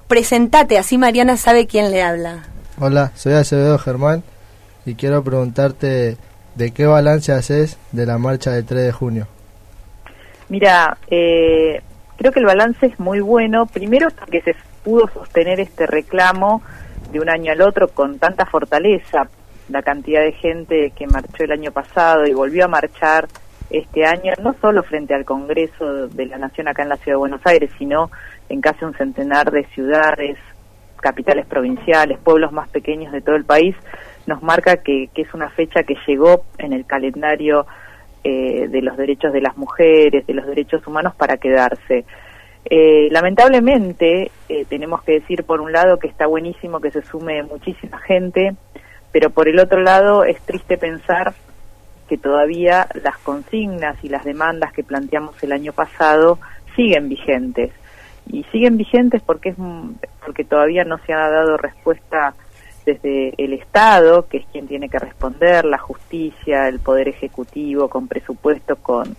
Presentate, así Mariana sabe quién le habla. Hola, soy Acevedo Germán y quiero preguntarte de qué balance haces de la marcha del 3 de junio. Mira, eh, Creo que el balance es muy bueno, primero porque se pudo sostener este reclamo de un año al otro con tanta fortaleza, la cantidad de gente que marchó el año pasado y volvió a marchar este año, no solo frente al Congreso de la Nación acá en la Ciudad de Buenos Aires, sino en casi un centenar de ciudades, capitales provinciales, pueblos más pequeños de todo el país, nos marca que, es una fecha que llegó en el calendario eh, de los derechos de las mujeres, de los derechos humanos para quedarse. Eh, lamentablemente, eh, tenemos que decir por un lado que está buenísimo que se sume muchísima gente, pero por el otro lado es triste pensar que todavía las consignas y las demandas que planteamos el año pasado siguen vigentes. Y siguen vigentes porque, es, porque todavía no se ha dado respuesta desde el Estado, que es quien tiene que responder, la justicia, el Poder Ejecutivo, con presupuesto, con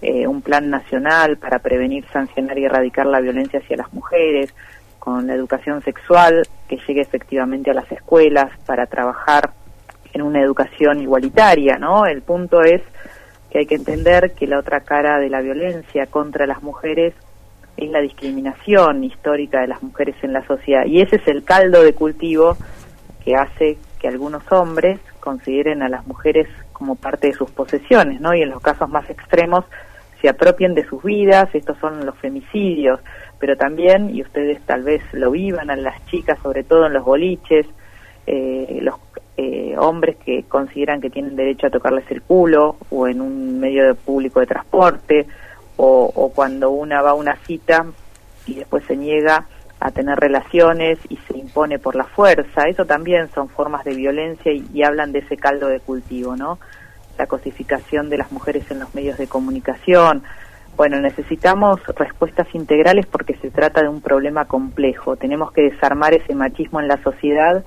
eh, un plan nacional para prevenir, sancionar y erradicar la violencia hacia las mujeres, con la educación sexual, que llegue efectivamente a las escuelas para trabajar en una educación igualitaria, ¿no? El punto es que hay que entender que la otra cara de la violencia contra las mujeres es la discriminación histórica de las mujeres en la sociedad y ese es el caldo de cultivo que hace que algunos hombres consideren a las mujeres como parte de sus posesiones, ¿no? Y en los casos más extremos se apropien de sus vidas, estos son los femicidios, pero también, y ustedes tal vez lo vivan a las chicas, sobre todo en los boliches, eh, los eh, hombres que consideran que tienen derecho a tocarles el culo o en un medio público de transporte o, cuando una va a una cita y después se niega a tener relaciones y se impone por la fuerza. Eso también son formas de violencia y, hablan de ese caldo de cultivo, ¿no? La cosificación de las mujeres en los medios de comunicación. Bueno, necesitamos respuestas integrales porque se trata de un problema complejo. Tenemos que desarmar ese machismo en la sociedad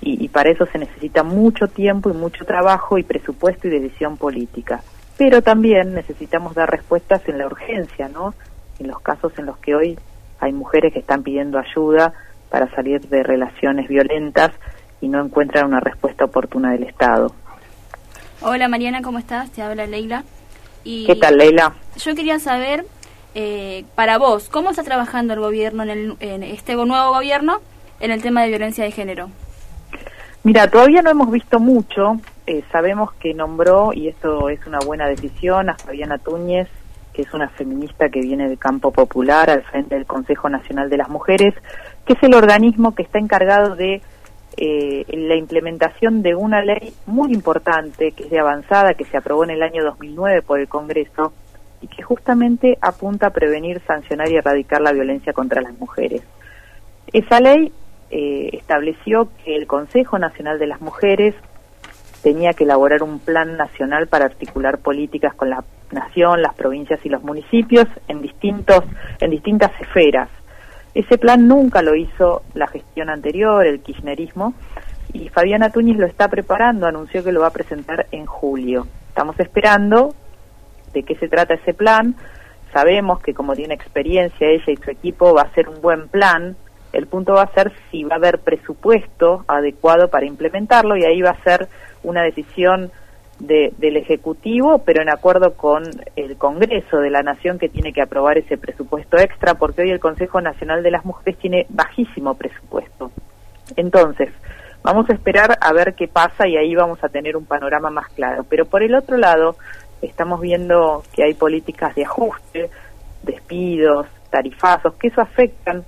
y, y para eso se necesita mucho tiempo y mucho trabajo y presupuesto y decisión política. Pero también necesitamos dar respuestas en la urgencia, ¿no? En los casos en los que hoy hay mujeres que están pidiendo ayuda para salir de relaciones violentas y no encuentran una respuesta oportuna del Estado. Hola Mariana, ¿cómo estás? Te habla Leila. Y ¿Qué tal, Leila? Yo quería saber, eh, para vos, ¿cómo está trabajando el gobierno, en, el, en este nuevo gobierno, en el tema de violencia de género? Mira, todavía no hemos visto mucho. Eh, sabemos que nombró, y esto es una buena decisión, a Fabiana Túñez que es una feminista que viene del campo popular al frente del Consejo Nacional de las Mujeres, que es el organismo que está encargado de eh, la implementación de una ley muy importante, que es de avanzada, que se aprobó en el año 2009 por el Congreso y que justamente apunta a prevenir, sancionar y erradicar la violencia contra las mujeres. Esa ley eh, estableció que el Consejo Nacional de las Mujeres tenía que elaborar un plan nacional para articular políticas con la nación, las provincias y los municipios en distintos en distintas esferas. Ese plan nunca lo hizo la gestión anterior, el kirchnerismo, y Fabiana Túñez lo está preparando, anunció que lo va a presentar en julio. Estamos esperando de qué se trata ese plan. Sabemos que como tiene experiencia ella y su equipo va a ser un buen plan. El punto va a ser si va a haber presupuesto adecuado para implementarlo y ahí va a ser una decisión del Ejecutivo, pero en acuerdo con el Congreso de la Nación que tiene que aprobar ese presupuesto extra, porque hoy el Consejo Nacional de las Mujeres tiene bajísimo presupuesto. Entonces, vamos a esperar a ver qué pasa y ahí vamos a tener un panorama más claro. Pero por el otro lado, estamos viendo que hay políticas de ajuste, despidos, tarifazos, que eso afectan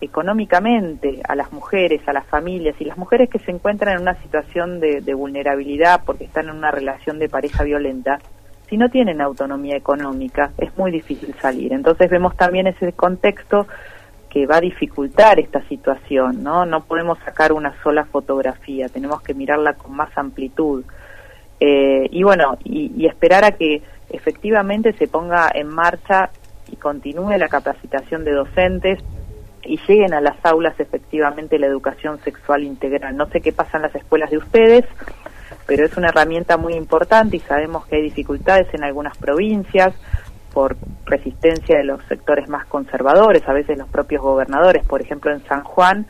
económicamente a las mujeres, a las familias y las mujeres que se encuentran en una situación de, vulnerabilidad porque están en una relación de pareja violenta, si no tienen autonomía económica es muy difícil salir. Entonces vemos también ese contexto que va a dificultar esta situación, ¿no? No podemos sacar una sola fotografía, tenemos que mirarla con más amplitud. Eh, y bueno, y esperar a que efectivamente se ponga en marcha y continúe la capacitación de docentes y lleguen a las aulas efectivamente la educación sexual integral. No sé qué pasa en las escuelas de ustedes, pero es una herramienta muy importante y sabemos que hay dificultades en algunas provincias por resistencia de los sectores más conservadores, a veces los propios gobernadores, por ejemplo en San Juan,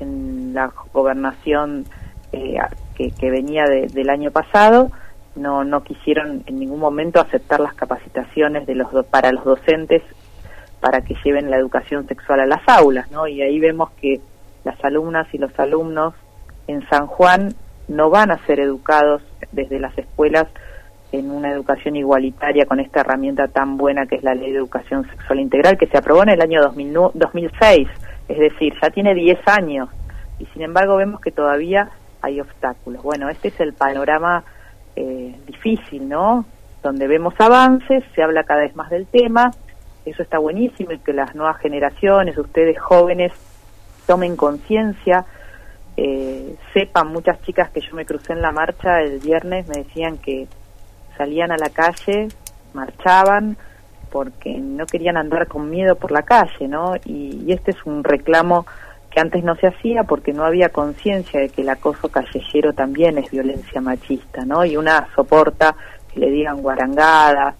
en la gobernación eh, que, venía del año pasado, no, no quisieron en ningún momento aceptar las capacitaciones de los para los docentes para que lleven la educación sexual a las aulas, ¿no? Y ahí vemos que las alumnas y los alumnos en San Juan no van a ser educados desde las escuelas en una educación igualitaria con esta herramienta tan buena que es la Ley de Educación Sexual Integral que se aprobó en el año 2006, es decir, ya tiene 10 años y sin embargo vemos que todavía hay obstáculos. Bueno, este es el panorama eh, difícil, ¿no? Donde vemos avances, se habla cada vez más del tema, eso está buenísimo y que las nuevas generaciones, ustedes jóvenes, tomen conciencia, eh, sepan, muchas chicas que yo me crucé en la marcha el viernes me decían que salían a la calle, marchaban, porque no querían andar con miedo por la calle, ¿no? Y, y este es un reclamo que antes no se hacía porque no había conciencia de que el acoso callejero también es violencia machista, ¿no? Y una soporta que le digan guarangadas,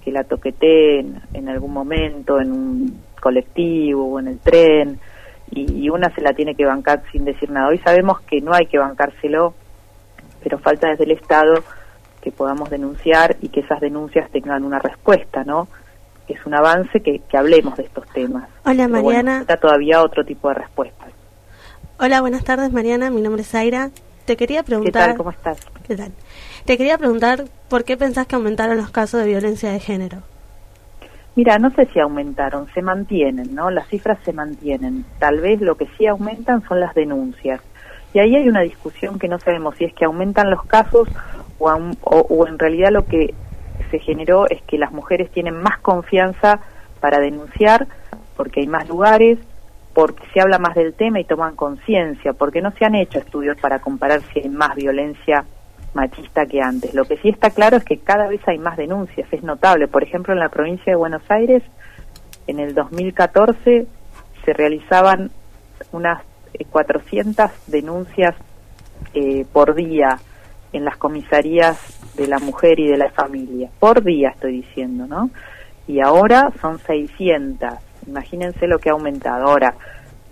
que la toqueteen en algún momento en un colectivo o en el tren y, una se la tiene que bancar sin decir nada. Hoy sabemos que no hay que bancárselo, pero falta desde el Estado que podamos denunciar y que esas denuncias tengan una respuesta, ¿no? Es un avance que, que hablemos de estos temas. Hola Mariana. está todavía otro tipo de respuestas. Hola, buenas tardes Mariana, mi nombre es Zaira. Te quería preguntar... ¿Qué tal? ¿Cómo estás? ¿Qué tal? Te quería preguntar por qué pensás que aumentaron los casos de violencia de género. Mira, no sé si aumentaron, se mantienen, ¿no? Las cifras se mantienen. Tal vez lo que sí aumentan son las denuncias. Y ahí hay una discusión que no sabemos si es que aumentan los casos o, o en realidad lo que se generó es que las mujeres tienen más confianza para denunciar porque hay más lugares, porque se habla más del tema y toman conciencia, porque no se han hecho estudios para comparar si hay más violencia machista que antes. Lo que sí está claro es que cada vez hay más denuncias, es notable. Por ejemplo, en la provincia de Buenos Aires, en el 2014 se realizaban unas 400 eh, denuncias eh, por día en las comisarías de la mujer y de la familia. Por día estoy diciendo, ¿no? Y ahora son 600. Imagínense lo que ha aumentado. Ahora,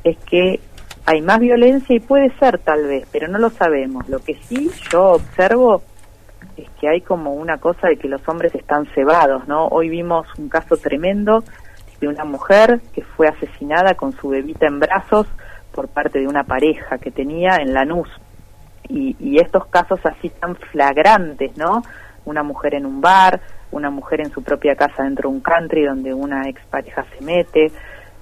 es que hay más violencia y puede ser tal vez, pero no lo sabemos. Lo que sí yo observo es que hay como una cosa de que los hombres están cebados, ¿no? Hoy vimos un caso tremendo de una mujer que fue asesinada con su bebita en brazos por parte de una pareja que tenía en Lanús. Y, y estos casos así tan flagrantes, ¿no? Una mujer en un bar, una mujer en su propia casa dentro de un country donde una expareja se mete,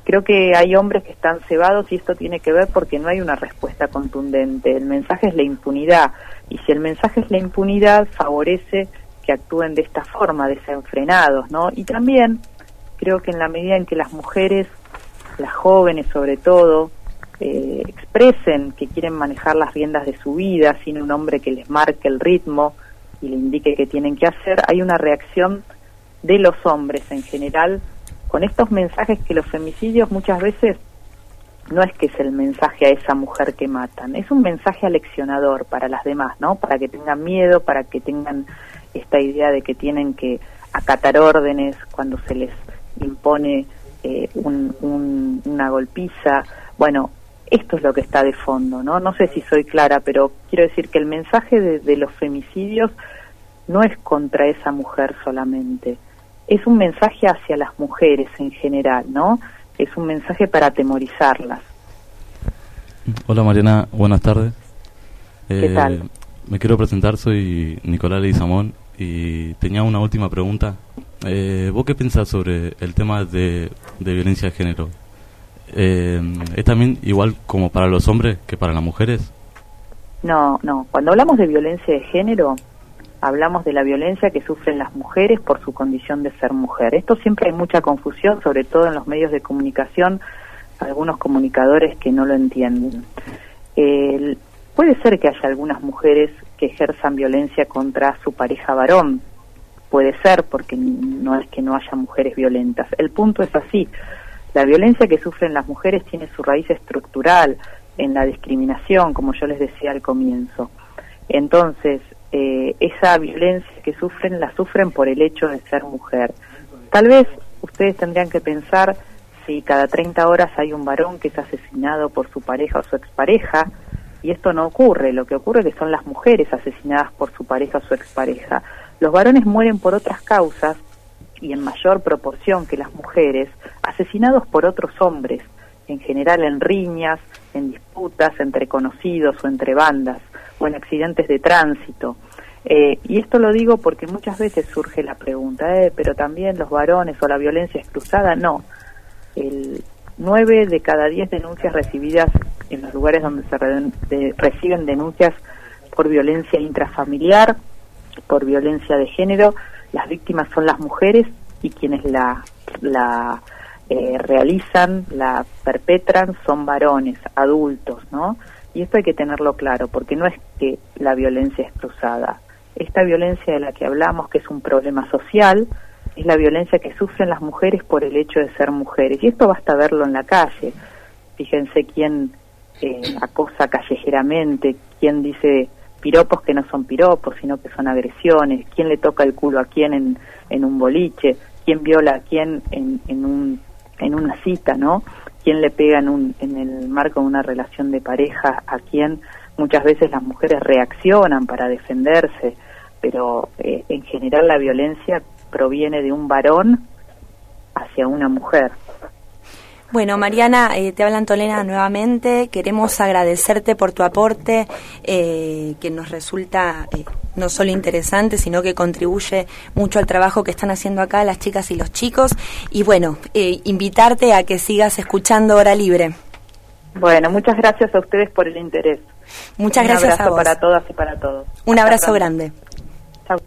Creo que hay hombres que están cebados y esto tiene que ver porque no hay una respuesta contundente. El mensaje es la impunidad y si el mensaje es la impunidad favorece que actúen de esta forma, desenfrenados, ¿no? Y también creo que en la medida en que las mujeres, las jóvenes sobre todo, eh, expresen que quieren manejar las riendas de su vida sin un hombre que les marque el ritmo y le indique qué tienen que hacer, hay una reacción de los hombres en general con estos mensajes que los femicidios muchas veces no es que es el mensaje a esa mujer que matan, es un mensaje aleccionador para las demás, ¿no? Para que tengan miedo, para que tengan esta idea de que tienen que acatar órdenes cuando se les impone eh, una golpiza. Bueno, esto es lo que está de fondo, ¿no? No sé si soy clara, pero quiero decir que el mensaje de los femicidios no es contra esa mujer solamente, es un mensaje hacia las mujeres en general, ¿no? Es un mensaje para atemorizarlas. Hola Mariana, buenas tardes. ¿Qué tal? Me quiero presentar, soy Nicolás Leizamón y tenía una última pregunta. Eh, ¿Vos qué pensás sobre el tema de, de violencia de género? Eh, ¿Es también igual como para los hombres que para las mujeres? No, no. Cuando hablamos de violencia de género, hablamos de la violencia que sufren las mujeres por su condición de ser mujer. Esto siempre hay mucha confusión, sobre todo en los medios de comunicación, algunos comunicadores que no lo entienden. Puede ser que haya algunas mujeres que ejerzan violencia contra su pareja varón, puede ser porque no es que no haya mujeres violentas. El punto es así, la violencia que sufren las mujeres tiene su raíz estructural en la discriminación, como yo les decía al comienzo. Entonces, eh, esa violencia que sufren la sufren por el hecho de ser mujer. Tal vez ustedes tendrían que pensar si cada 30 horas hay un varón que es asesinado por su pareja o su expareja, y esto no ocurre, lo que ocurre es que son las mujeres asesinadas por su pareja o su expareja. Los varones mueren por otras causas y en mayor proporción que las mujeres, asesinados por otros hombres, en general en riñas, en disputas entre conocidos o entre bandas, o en accidentes de tránsito. Eh, y esto lo digo porque muchas veces surge la pregunta, eh, pero también los varones o la violencia es cruzada. No, el 9 de cada 10 denuncias recibidas en los lugares donde se reciben denuncias por violencia intrafamiliar, por violencia de género, las víctimas son las mujeres y quienes la, la eh, realizan, la perpetran, son varones, adultos, ¿no? Y esto hay que tenerlo claro, porque no es que la violencia es cruzada. Esta violencia de la que hablamos, que es un problema social, es la violencia que sufren las mujeres por el hecho de ser mujeres. Y esto basta verlo en la calle. Fíjense quién eh, acosa callejeramente, quién dice piropos que no son piropos, sino que son agresiones, quién le toca el culo a quién en, en un boliche, quién viola a quién en, en, un, en una cita, ¿no? Quién le pega en, un, en el marco de una relación de pareja a quién muchas veces las mujeres reaccionan para defenderse, pero eh, en general la violencia proviene de un varón hacia una mujer. Bueno, Mariana, eh, te habla Antolena nuevamente. Queremos agradecerte por tu aporte, eh, que nos resulta eh, no solo interesante, sino que contribuye mucho al trabajo que están haciendo acá las chicas y los chicos. Y bueno, invitarte a que sigas escuchando Hora Libre. Bueno, muchas gracias a ustedes por el interés. Muchas gracias a vos. para todas y para todos. Un abrazo grande. Chao.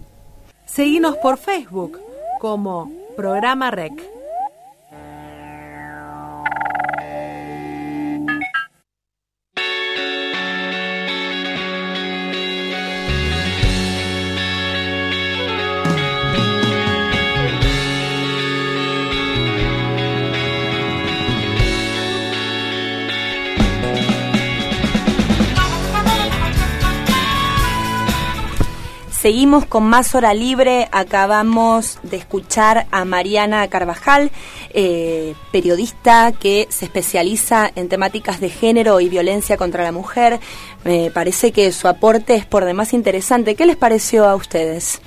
Seguinos por Facebook como Programa Rec. Seguimos con más hora libre. Acabamos de escuchar a Mariana Carvajal, eh, periodista que se especializa en temáticas de género y violencia contra la mujer. Me parece que su aporte es por demás interesante. ¿Qué les pareció a ustedes?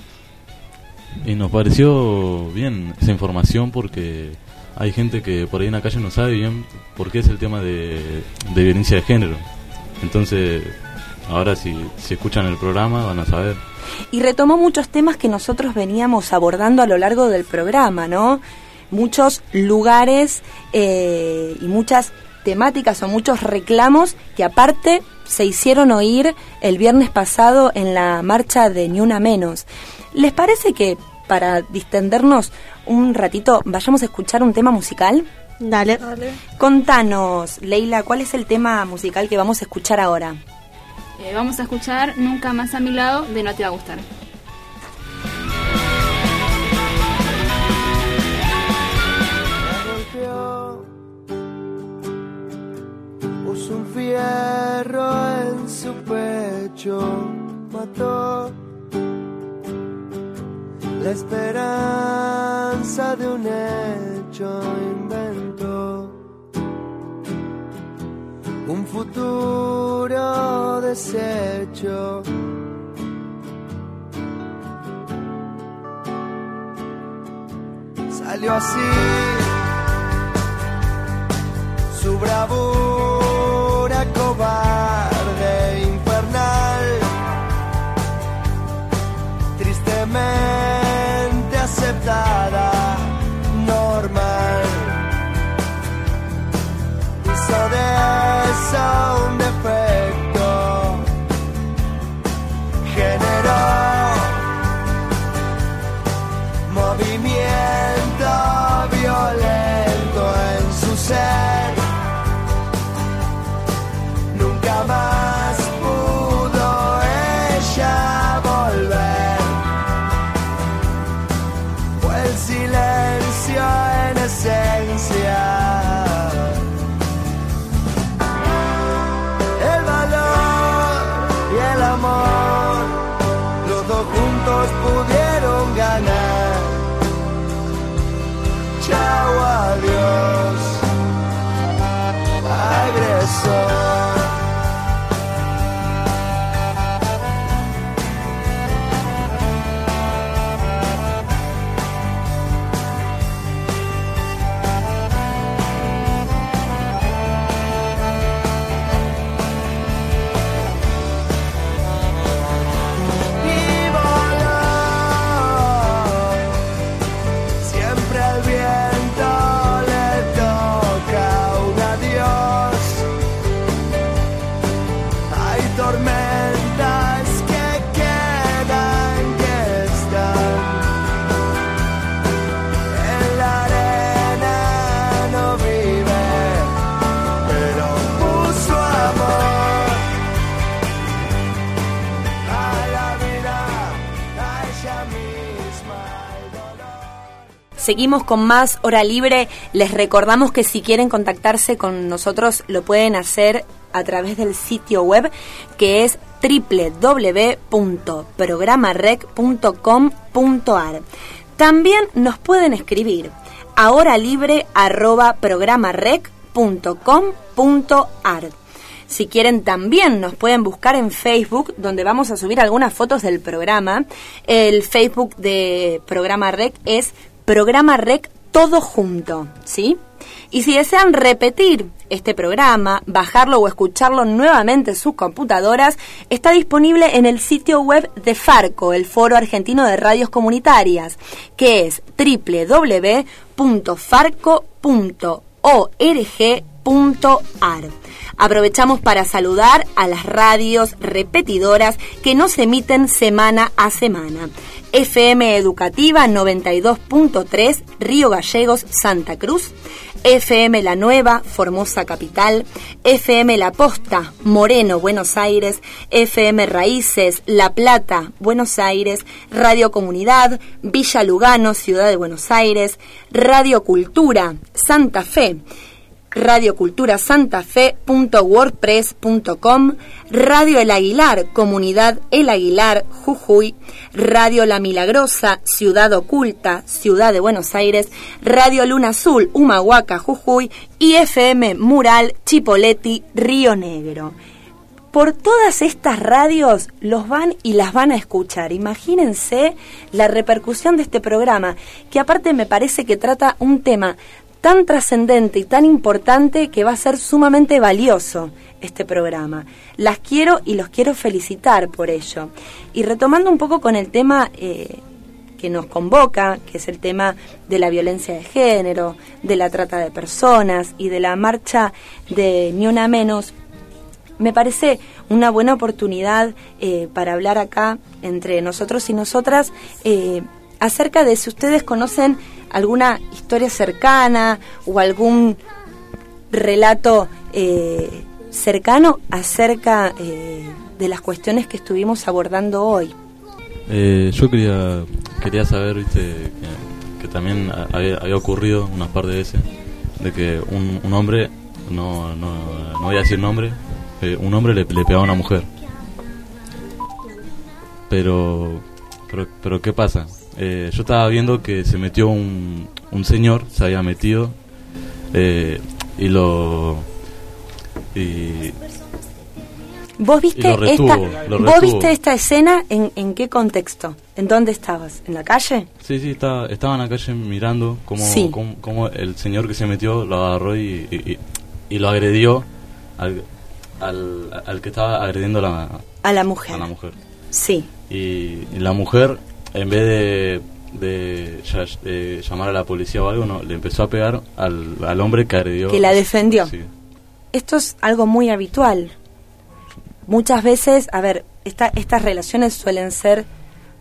Y nos pareció bien esa información porque hay gente que por ahí en la calle no sabe bien por qué es el tema de, de violencia de género. Entonces, ahora si, si escuchan el programa van a saber y retomó muchos temas que nosotros veníamos abordando a lo largo del programa, ¿no? Muchos lugares eh, y muchas temáticas o muchos reclamos que aparte se hicieron oír el viernes pasado en la marcha de Ni Una Menos. ¿Les parece que para distendernos un ratito vayamos a escuchar un tema musical? Dale. Dale. Contanos, Leila, ¿cuál es el tema musical que vamos a escuchar ahora? Eh, vamos a escuchar Nunca más a mi lado de No te va a gustar. Puso un fierro en su pecho, mató la esperanza de un hecho inventó un futuro deshecho. Salió así su bravura. Seguimos con más hora libre. Les recordamos que si quieren contactarse con nosotros lo pueden hacer a través del sitio web que es www.programarec.com.ar. También nos pueden escribir a horalibre@programarec.com.ar. Si quieren también nos pueden buscar en Facebook, donde vamos a subir algunas fotos del programa. El Facebook de Programa Rec es Programa Rec Todo Junto, ¿sí? Y si desean repetir este programa, bajarlo o escucharlo nuevamente en sus computadoras, está disponible en el sitio web de Farco, el Foro Argentino de Radios Comunitarias, que es www.farco.org.ar. Aprovechamos para saludar a las radios repetidoras que nos emiten semana a semana. FM Educativa 92.3 Río Gallegos, Santa Cruz. FM La Nueva, Formosa Capital, FM La Posta, Moreno, Buenos Aires, FM Raíces, La Plata, Buenos Aires, Radio Comunidad, Villa Lugano, Ciudad de Buenos Aires, Radio Cultura, Santa Fe, radioculturasantafe.wordpress.com, Radio El Aguilar, Comunidad El Aguilar, Jujuy, Radio La Milagrosa, Ciudad Oculta, Ciudad de Buenos Aires, Radio Luna Azul, Humahuaca, Jujuy y FM Mural, Chipoleti, Río Negro. Por todas estas radios los van y las van a escuchar. Imagínense la repercusión de este programa, que aparte me parece que trata un tema tan trascendente y tan importante que va a ser sumamente valioso este programa. Las quiero y los quiero felicitar por ello. Y retomando un poco con el tema eh, que nos convoca, que es el tema de la violencia de género, de la trata de personas y de la marcha de Ni Una Menos, me parece una buena oportunidad eh, para hablar acá entre nosotros y nosotras eh, acerca de si ustedes conocen alguna historia cercana o algún relato eh, cercano acerca eh, de las cuestiones que estuvimos abordando hoy. Eh, yo quería quería saber, viste, que, también había, había ocurrido unas par de veces de que un, un hombre, no, no, no voy a decir nombre, eh, un hombre le, le pegaba a una mujer. Pero, pero, pero ¿qué pasa? Eh, yo estaba viendo que se metió un, un señor, se había metido eh, y lo y, ¿Vos viste, Y lo retuvo, esta, lo ¿vos viste esta escena en, en qué contexto? ¿En dónde estabas? ¿En la calle? Sí, sí, estaba, estaba en la calle mirando cómo, Sí. cómo, cómo el señor que se metió lo agarró y, y- y- lo agredió al, al, al que estaba agrediendo a la, A la mujer. a la mujer. Sí. Y la mujer, en vez de, de llamar a la policía o algo, no, le empezó a pegar al, al hombre que agredió. Que la defendió. Sí. Esto es algo muy habitual. Muchas veces, a ver, esta, estas relaciones suelen ser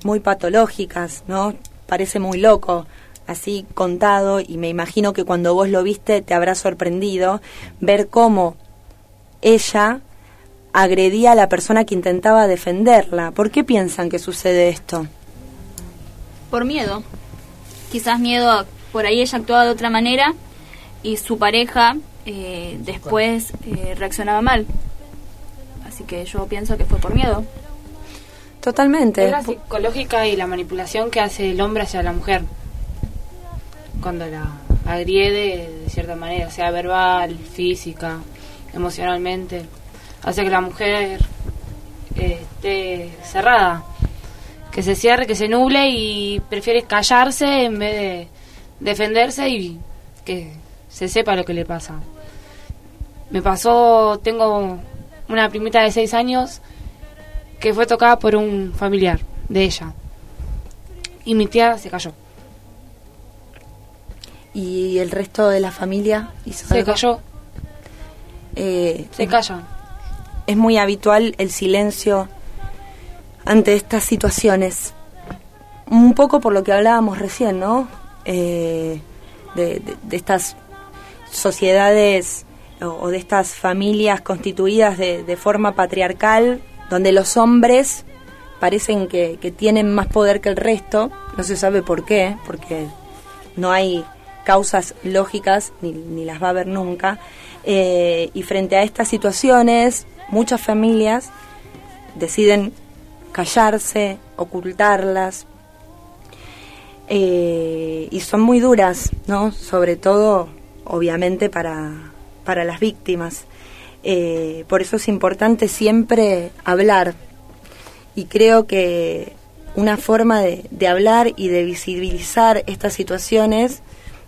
muy patológicas, ¿no? Parece muy loco, así contado, y me imagino que cuando vos lo viste te habrá sorprendido ver cómo ella agredía a la persona que intentaba defenderla. ¿Por qué piensan que sucede esto? Por miedo. Quizás miedo, a- por ahí ella actuaba de otra manera y su pareja eh, después eh, reaccionaba mal. Así que yo pienso que fue por miedo. Totalmente. Es la psicológica y la manipulación que hace el hombre hacia la mujer. Cuando la agrede de cierta manera, sea verbal, física, emocionalmente. Hace que la mujer eh, esté cerrada. Que se cierre, que se nuble y prefiere callarse en vez de defenderse y que se sepa lo que le pasa. Me pasó, tengo una primita de seis años que fue tocada por un familiar de ella. Y mi tía se cayó. ¿Y el resto de la familia hizo Se algo? cayó. Eh, Se callan. es muy habitual el silencio ante estas situaciones. Un poco por lo que hablábamos recién, ¿no? Eh, de, estas sociedades o, de estas familias constituidas de, de forma patriarcal, donde los hombres parecen que, tienen más poder que el resto, no se sabe por qué, porque no hay causas lógicas ni, ni las va a haber nunca. Eh, y frente a estas situaciones, muchas familias deciden callarse, ocultarlas, eh, y son muy duras, ¿no? Sobre todo, obviamente, para, para las víctimas. Eh, por eso es importante siempre hablar. Y creo que una forma de, de hablar y de visibilizar estas situaciones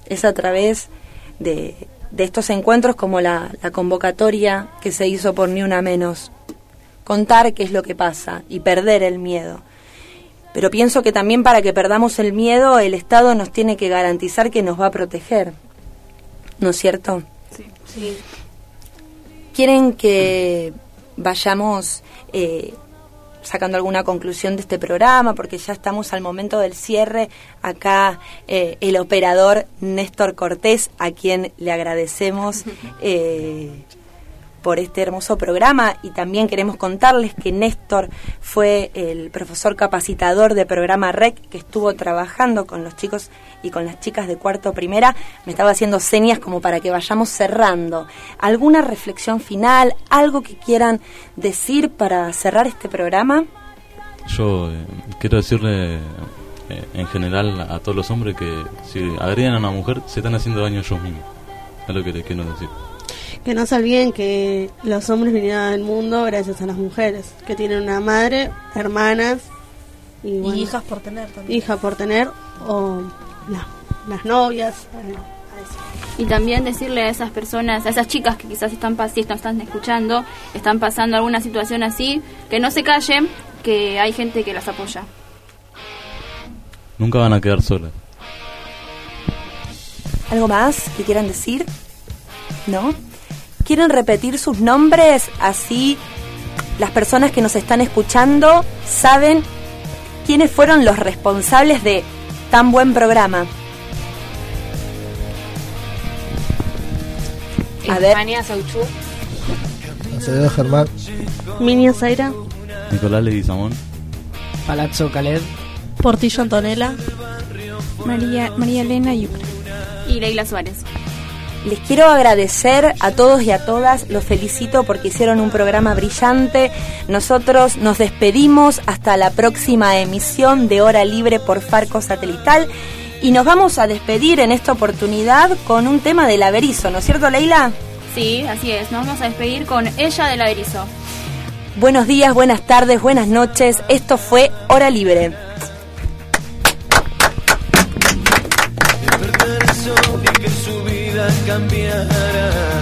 es a través de, de estos encuentros como la, la convocatoria que se hizo por Ni Una Menos. Contar qué es lo que pasa y perder el miedo. Pero pienso que también para que perdamos el miedo, el Estado nos tiene que garantizar que nos va a proteger. ¿No es cierto? Sí. ¿Quieren que vayamos eh, sacando alguna conclusión de este programa? Porque ya estamos al momento del cierre. Acá eh, el operador Néstor Cortés, a quien le agradecemos. eh, por este hermoso programa y también queremos contarles que Néstor fue el profesor capacitador de programa REC que estuvo trabajando con los chicos y con las chicas de cuarto primera. Me estaba haciendo señas como para que vayamos cerrando. ¿Alguna reflexión final? ¿Algo que quieran decir para cerrar este programa? Yo eh, quiero decirle eh, en general a todos los hombres que si agreden a una mujer se están haciendo daño ellos mismos. Es lo que les quiero decir. Que no se olviden que los hombres vinieron al mundo gracias a las mujeres, que tienen una madre, hermanas y, bueno, hijas por tener también. hija por tener o la- las novias. bueno, Y también decirle a esas personas, a esas chicas que quizás están, pas- si están, están escuchando, están pasando alguna situación así, que no se callen, que hay gente que las apoya. Nunca van a quedar solas. ¿Algo más que quieran decir? ¿No? ¿Quieren repetir sus nombres? Así las personas que nos están escuchando saben quiénes fueron los responsables de tan buen programa. A ver. España, Sauchú. Acevedo Germán. Minia Zaira, Nicolás Leguizamón. Palazzo Caled. Portillo Antonella, María, María Elena Yucra. Y Leila Suárez. Les quiero agradecer a todos y a todas, los felicito porque hicieron un programa brillante. Nosotros nos despedimos hasta la próxima emisión de Hora Libre por Farco Satelital y nos vamos a despedir en esta oportunidad con un tema del Averizo, ¿no es cierto Leila? Sí, así es. Nos vamos a despedir con ella del Averizo. Buenos días, buenas tardes, buenas noches. Esto fue Hora Libre. cambiara.